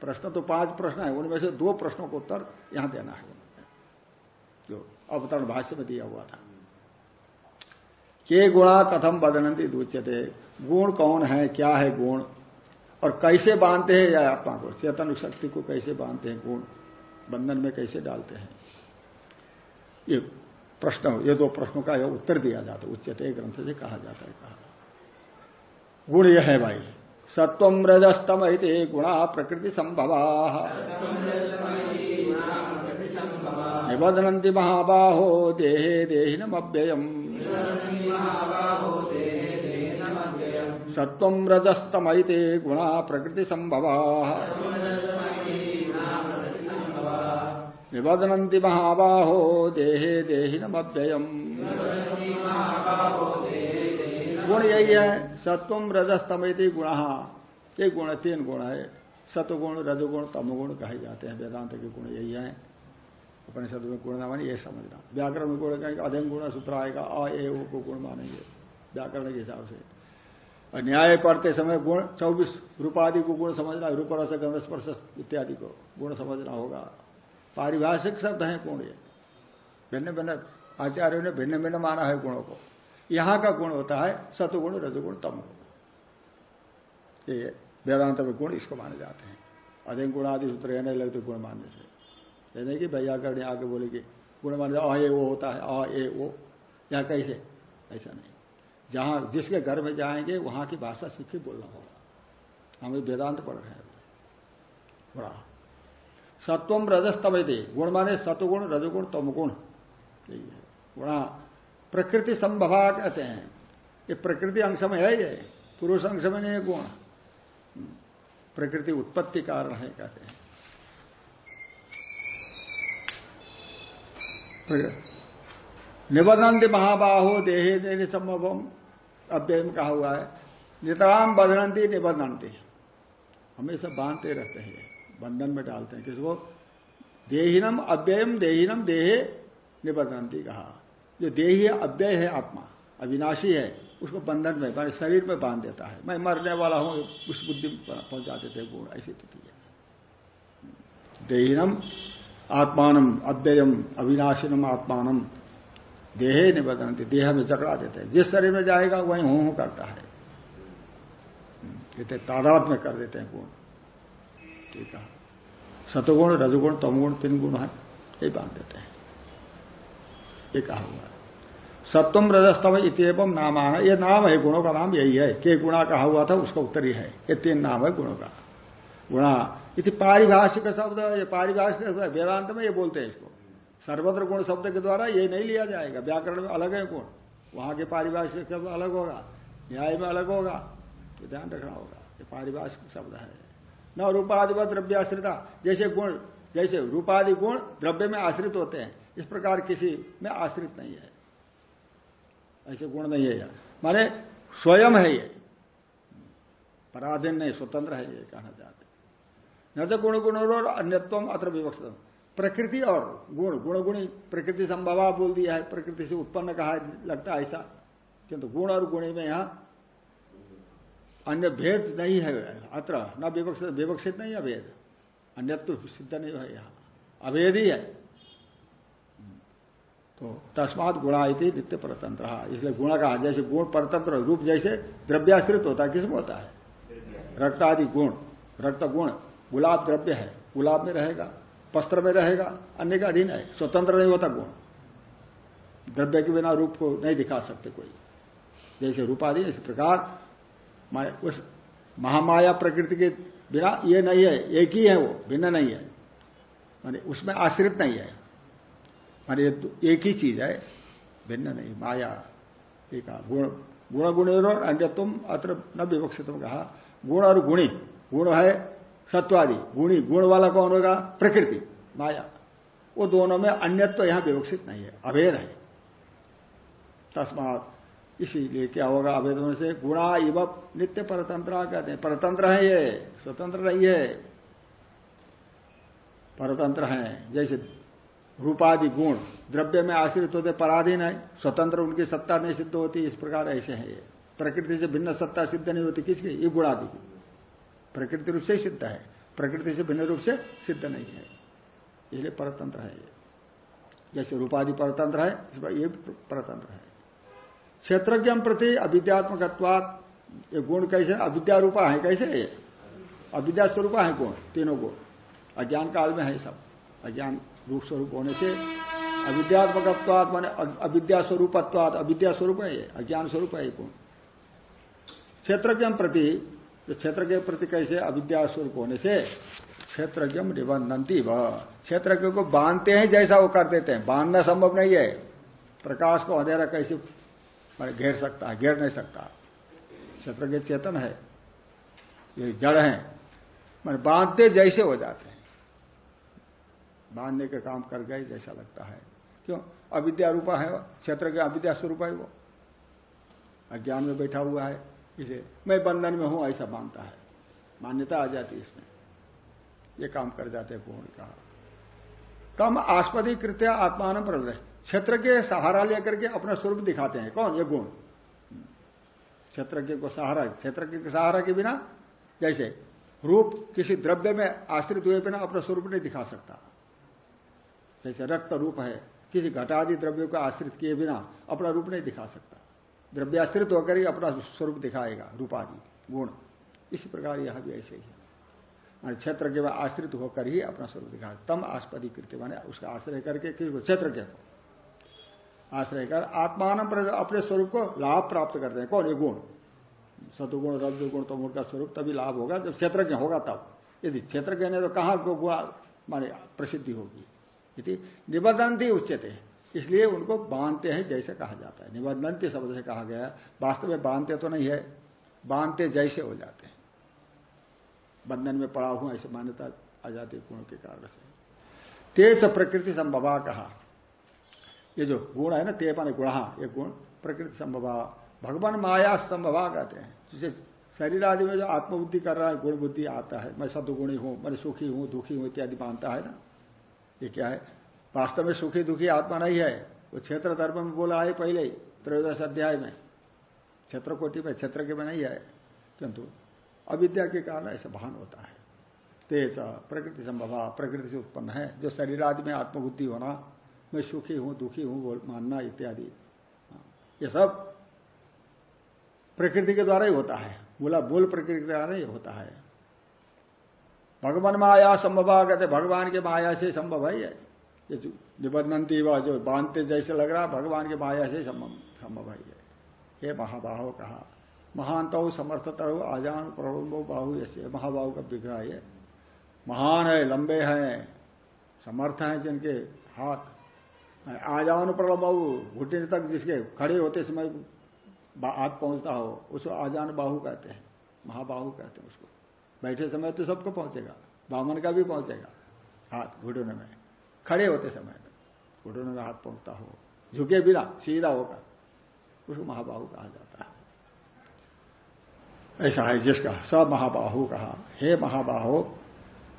प्रश्न तो पाँच प्रश्न है, उनमें से दो प्रश्नों का उत्तर यहाँ देना है। जो अवतरण भाष्य में दिया हुआ था। के गुणा कथम बदनंती दूचते गुण कौन है, क्या है गुण? और कैसे बांधते हैं या आत्मा को? चेतन शक्ति को कैसे बांधते हैं गुण? बंधन में कैसे डालते हैं? ये प्रश्न ये दो प्रश्नों का यह उत्तर दिया जाता है उच्चते ग्रंथ से कहा जाता है, कहा। गुण यह है भाई सत्वम रजस्तम इति गुणा प्रकृति संभवा निबदनती महाबाहो देहे देहिनमव्ययम। सत्वम रजस्तम इति गुणा प्रकृति संभवा निबदनती महाबाहो देहे देहि देहिनमव्ययम गुण यही है सत्वम रजस्तमिति गुण। ये गुण, तीन गुण है। सतगुण रजगुण, तमगुण कहे जाते हैं। वेदांत के गुण यही है। अपने शब्द में गुण ना माने ये समझना। व्याकरण में गुण कहेंगे अध्ययन गुण सूत्र आएगा अ ए को गुण मानेंगे। व्याकरण के हिसाब से। न्याय पढ़ते समय गुण, चौबीस रूपादि को गुण समझना रूप रस गंध स्पर्श इत्यादि को गुण समझना होगा। पारिभाषिक शब्द है गुण ये। भिन्न भिन्न आचार्यों ने भिन्न भिन्न माना है गुणों को। यहाँ का गुण होता है सतुगुण, रजगुण तम गुण ये वेदांत में गुण इसको माने जाते हैं। अधिक गुण आदि सूत्र रहने लगते गुण मानने से। ये नहीं कि भैया करने आगे बोले कि गुण माने अ ये, वो होता है अ ए वो। यहाँ कैसे? ऐसा नहीं। जहाँ जिसके घर में जाएँगे, वहाँ की भाषा सीख बोलना होगा। हमें वेदांत पढ़ रहे हैं। बड़ा सत्वम रजस तमयते गुण माने सतुगुण रजगुण, तमगुण। यही है। गुणा प्रकृति संभवा कहते हैं। ये प्रकृति अंश में है ये। पुरुष अंश में नहीं है गुण। प्रकृति उत्पत्ति कारण है, कहते हैं। निबदंत महाबाहो, देहे देने संभवम अव्यय कहा हुआ है। नितराम बदनंती निबदंती हमेशा बांधते रहते हैं। बंधन में डालते हैं, किसको? देहीनम अव्ययम, देहीनम देहे निबदंती कहा। जो देही अव्यय है आत्मा, अविनाशी है, उसको बंधन में मारे शरीर में बाँध देता है। मैं मरने वाला हूँ, उस बुद्धि पहुँचा देते गुण, ऐसी स्थिति है। देहीनम आत्मान अव्ययम, अविनाशीनम आत्मान देहे निबदनती देह में जकड़ा देते हैं। जिस शरीर में जाएगा, वही हूँ हूँ करता है। कहते तादाद में कर देते हैं गुण। ठीक है। सतुगुण, रजगुण, तमगुण तीन गुण है ये बाँध देते हैं। ये कहा हुआ है। सप्तम रजस्तम इतम नाम। आना ये नाम है, गुणों का नाम यही है। के गुणा कहा हुआ था, उसका उत्तर ही है। ये तीन नाम है, गुणों का। गुणा, इति पारिभाषिक शब्द, ये पारिभाषिक वेदांत में ये बोलते हैं इसको। सर्वत्र गुण शब्द के द्वारा ये नहीं लिया जाएगा। व्याकरण में अलग है गुण। वहाँ के पारिभाषिक शब्द अलग होगा। न्याय में अलग होगा। तो ध्यान रखना होगा। ये पारिभाषिक शब्द है। न रूपाधि व द्रव्याश्रिता जैसे गुण, जैसे रूपादि गुण द्रव्य में आश्रित होते हैं, इस प्रकार किसी में आश्रित नहीं है। ऐसे गुण नहीं है माने स्वयं है ये। पराधीन नहीं, स्वतंत्र है ये कहना चाहते न तो गुण गुण और अन्यत्व अत्र विवक्षित प्रकृति और गुण गुण गुणी प्रकृति संभवा बोल दिया है, प्रकृति से उत्पन्न कहा लगता है ऐसा। किंतु गुण और गुणी में यहाँ अन्य भेद नहीं है, अत्र, न विवक्षित विवक्षित नहीं है भेद। अन्य तो सिद्ध नहीं है यहाँ। अभेद ही। है तो तस्मात गुणा इति नित्य परतंत्र इसलिए गुण का, जैसे गुण परतंत्र रूप, जैसे द्रव्याश्रित होता है, किसमें होता है? रक्त आदि गुण, रक्त गुण, गुलाब द्रव्य है, गुलाब में रहेगा, वस्त्र में रहेगा, अन्य का अधीन है, स्वतंत्र नहीं होता गुण। द्रव्य के बिना रूप को नहीं दिखा सकते कोई। जैसे रूपादि, इस प्रकार उस महामाया प्रकृति के बिना ये नहीं है, एक ही है वो, भिन्न नहीं है। माने उसमें आश्रित नहीं है। माने एक ही चीज़ है, भिन्न नहीं, माया, एक गुण गुण गुण और अन्य तुम अत्र न विवक्षित कहा। गुण और गुणी, गुण है सत्वादि, गुणी, गुण वाला कौन होगा? प्रकृति, माया। वो दोनों में अन्यत्व तो यहाँ विवक्षित नहीं है, अभेद है। तस्मात इसीलिए क्या होगा? होने से गुणा इव नित्य परतंत्र कहते हैं। परतंत्र है ये, स्वतंत्र नहीं है। परतंत्र है, जैसे रूपादि गुण, द्रव्य में आश्रित होते पराधीन है, स्वतंत्र उनकी सत्ता नहीं सिद्ध होती इस प्रकार ऐसे है ये। प्रकृति से भिन्न सत्ता सिद्ध नहीं होती, किसकी? ये गुणादि प्रकृति रूप से सिद्ध है, प्रकृति से भिन्न रूप से सिद्ध नहीं है। इसलिए परतंत्र है ये। जैसे रूपादि परतंत्र है, इस पर ये परतंत्र है। क्षेत्रज्ञ प्रति अविद्यात्मक ये गुण कैसे, अविद्या रूपा है कैसे ये? अविद्या स्वरूपा है गुण, तीनों गुण। अज्ञान काल में है सब। अज्ञान रूप स्वरूप होने से अविद्यात्मकत्वाद मान अविद्या स्वरूपत्वाद अविद्या स्वरूप है ये, अज्ञान स्वरूप है गुण। क्षेत्रज्ञ प्रति क्षेत्र के प्रति कैसे, अविद्या स्वरूप होने से क्षेत्रज्ञ निबंधनती व। क्षेत्रज्ञ को बांधते हैं जैसा वो कर देते हैं, बांधना संभव नहीं है। प्रकाश को अंधेरा कैसे घेर सकता है घेर नहीं सकता। क्षेत्रज्ञ चेतन है, ये जड़ है, मैंने बांधते जैसे हो जाते हैं। बांधने के काम कर गए जैसा लगता है। क्यों? अविद्या रूपा है क्षेत्र के अविद्या स्वरूप है वो। अज्ञान में बैठा हुआ है, इसे, मैं बंधन में हूँ, ऐसा मानता है। मान्यता आ जाती इसमें। ये काम कर जाते हैं पूर्ण कहा। कम आस्पदी कृत्या आत्मान पर क्षेत्र के सहारा लेकर के अपना स्वरूप दिखाते हैं। कौन? ये गुण। क्षेत्रज्ञ को सहारा क्षेत्रज्ञ के सहारा के बिना जैसे रूप किसी द्रव्य में आश्रित हुए बिना अपना स्वरूप नहीं दिखा सकता। जैसे रक्त रूप है, किसी घटादि द्रव्यों को आश्रित किए बिना अपना रूप नहीं दिखा सकता। द्रव्याश्रित होकर ही अपना स्वरूप दिखाएगा, रूपादि, गुण। इसी प्रकार यह भी ऐसे ही है। क्षेत्र के आश्रित होकर ही अपना स्वरूप दिखा, तम आस्पदी कृत्य माने उसका आश्रय करके किसको क्षेत्र के को आश्रय कर आत्मान अपने स्वरूप को लाभ प्राप्त करते हैं। कौन? ये गुण। सतुगुण रजगुण तो का स्वरूप तभी लाभ होगा जब क्षेत्रज्ञ होगा तब। यदि क्षेत्रज्ञ ने तो कहा गुण माने प्रसिद्धि होगी। यदि निबंधनती उच्चते इसलिए उनको बांधते हैं जैसे कहा जाता है। निबंधनती शब्द से कहा गया वास्तव में बांधते तो नहीं है। बांधते जैसे हो जाते हैं। बंधन में पड़ा हुआ ऐसे मान्यता आ जाती है गुण के कारण से। तेज प्रकृति संभवा कहा। ये जो गुण है ना ते माने गुणा, ये गुण प्रकृति संभवा, भगवान माया संभवा कहते हैं। जिसे शरीर आदि में जो आत्मबुद्धि कर रहा है गुण बुद्धि आता है। मैं सदगुणी हूँ, मैं सुखी हूँ, दुखी हूँ इत्यादि मानता है ना। ये क्या है? वास्तव में सुखी दुखी आत्मा नहीं है। वो क्षेत्र धर्म में बोला है पहले त्रयोदश अध्याय में। क्षेत्र कोटि में, क्षेत्र के में नहीं है। किंतु अविद्या के कारण ऐसा भान होता है। तेज प्रकृति संभव, प्रकृति से उत्पन्न है। जो शरीर आदि में आत्मबुद्धि होना मैं सुखी हूँ, दुखी हूँ बोल मानना इत्यादि। ये सब प्रकृति के द्वारा ही होता है। बोला, बोल प्रकृति के द्वारा ही होता है। भगवान माया संभव कहते भगवान के माया से संभव है ये। निबंधनती व जो बांधते जैसे लग रहा, भगवान के माया से संभव है ये। महाबाहो कहा। महानता समर्थतर आजान प्रभु बाहु ऐसे महाबाहु का विग्रह है महान है, लंबे हैं, समर्थ हैं जिनके हाथ आजान प्रलम्बाहु घुटने तक जिसके खड़े होते समय हाथ पहुँचता हो उसको आजान बाहु कहते हैं, महाबाहु कहते हैं उसको। बैठे समय तो सबको पहुंचेगा, बामन का भी पहुंचेगा हाथ घुटने में। खड़े होते समय में घुटने में हाथ पहुँचता हो, झुके बिना, सीधा होगा उसको महाबाहु कहा जाता है। ऐसा है जिसका सब महाबाहु कहा, हे महाबाहो,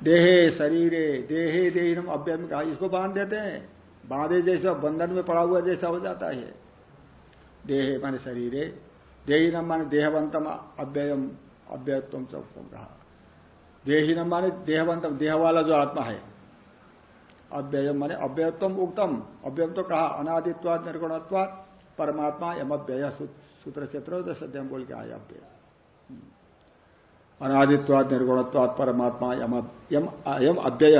देहे शरीरे, देहे देहिनम अव्यम कहा, इसको बाँध देते हैं। बांधे जैसा, बंधन में पड़ा हुआ जैसा हो जाता है। देहे माने शरीरे, देहिनम माने देहवंतम, अव्ययम, अव्ययत्व सबको कहा देहिनम माने देहवंतम देह वाला जो आत्मा है। अव्ययम माने अव्ययत्व उक्तम अव्ययम तो कहा अनादित्वाद निर्गुणत्वाद परमात्मा यम अव्यय सूत्र क्षेत्र सद्यम बोल के आया अव्यय। अनादित्वाद निर्गुणत्वाद परमात्मा यम अव्यय।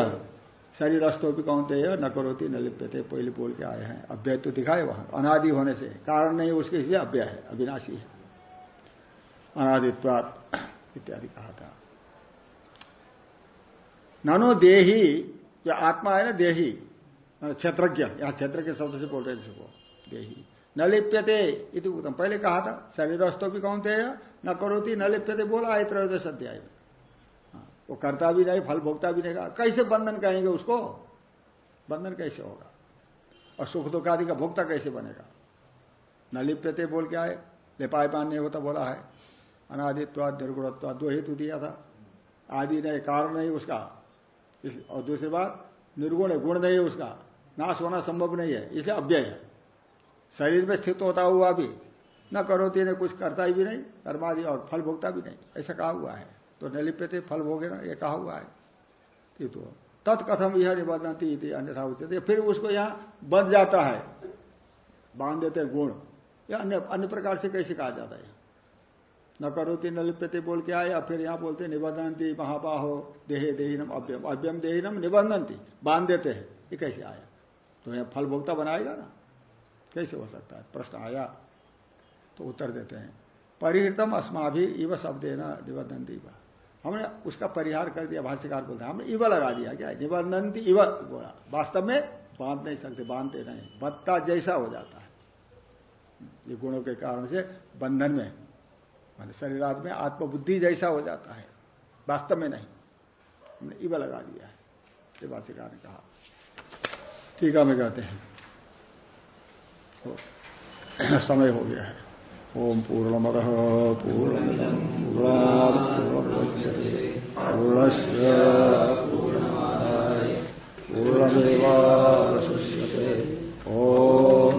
शरीर भी कौनते न करोती, न लिप्यते पहले बोल के आए हैं। अव्यय तो दिखाए वहाँ, अनादि होने से। कारण नहीं, उसके लिए अव्यय है, अविनाशी है। अनादित्वाद इत्यादि कहा था। नानो देही, जो आत्मा है ना, देही क्षेत्रज्ञ, यहाँ क्षेत्र के शब्द से बोल रहे जिसको, देही। न लिप्यते इति पहले कहा था शरीरस्थो भी कौन थे न करोती, न लिप्यते, बोला है त्रयोदश अध्याय में वो करता भी नहीं, फल भोगता भी नहीं कहा कैसे बंधन कहेंगे उसको? बंधन कैसे होगा? और सुख दुख आदि का भोक्ता कैसे बनेगा? न लिप्यते बोल के आए लिपाय पान नहीं होता बोला है। अनादित्वाद निर्गुणत्वाद दो हेतु दिया था। आदि नहीं, कारण नहीं उसका। और दूसरी बात, निर्गुण है, गुण नहीं है उसका। नाश होना संभव नहीं है, इसलिए अव्यय है। शरीर में स्थित होता हुआ भी, न करोती तेने कुछ करता ही भी नहीं, कर्मादि और फल भोगता भी नहीं, ऐसा कहा हुआ है। तो न लिप्यते फल भोगे ना, ये कहा हुआ है। तो तत्कथम यह निबंधती अन्यथा उचित फिर उसको यहाँ बंध जाता है। बाँध देते गुण। या अन्य अन्य प्रकार से कैसे कहा जाता है? न करोती न लिप्यते बोल के आया फिर यहाँ बोलते निबंधनती, महाबाहो, देहे देहीनम, अव्यम। अव्यम देहीनम, निबंधनती। बाँध देते हैं। ये कैसे आया? तो यह फल भोक्ता बनाएगा ना। कैसे हो सकता है? प्रश्न आया। तो उत्तर देते हैं। परिहृतम अस्मा भी इव शब्द है ना निबंधन इव। हमने उसका परिहार कर दिया, भाष्यकार बोलते हमने इव लगा दिया, क्या निबंधनती इव बोला। वास्तव में बाँध नहीं सकते, बांधते नहीं बत्ता जैसा हो जाता है। ये गुणों के कारण से बंधन में, मान शरीर में आत्मबुद्धि जैसा हो जाता है। वास्तव में नहीं। हमने इव लगा दिया है, ये भाष्यकार ने कहा। ठीक है मैं कहते हैं। समय हो गया है। ओम पूर्णमद पूर्ण पूर्णस्य पूर्णमेवावशिष्यते। ओम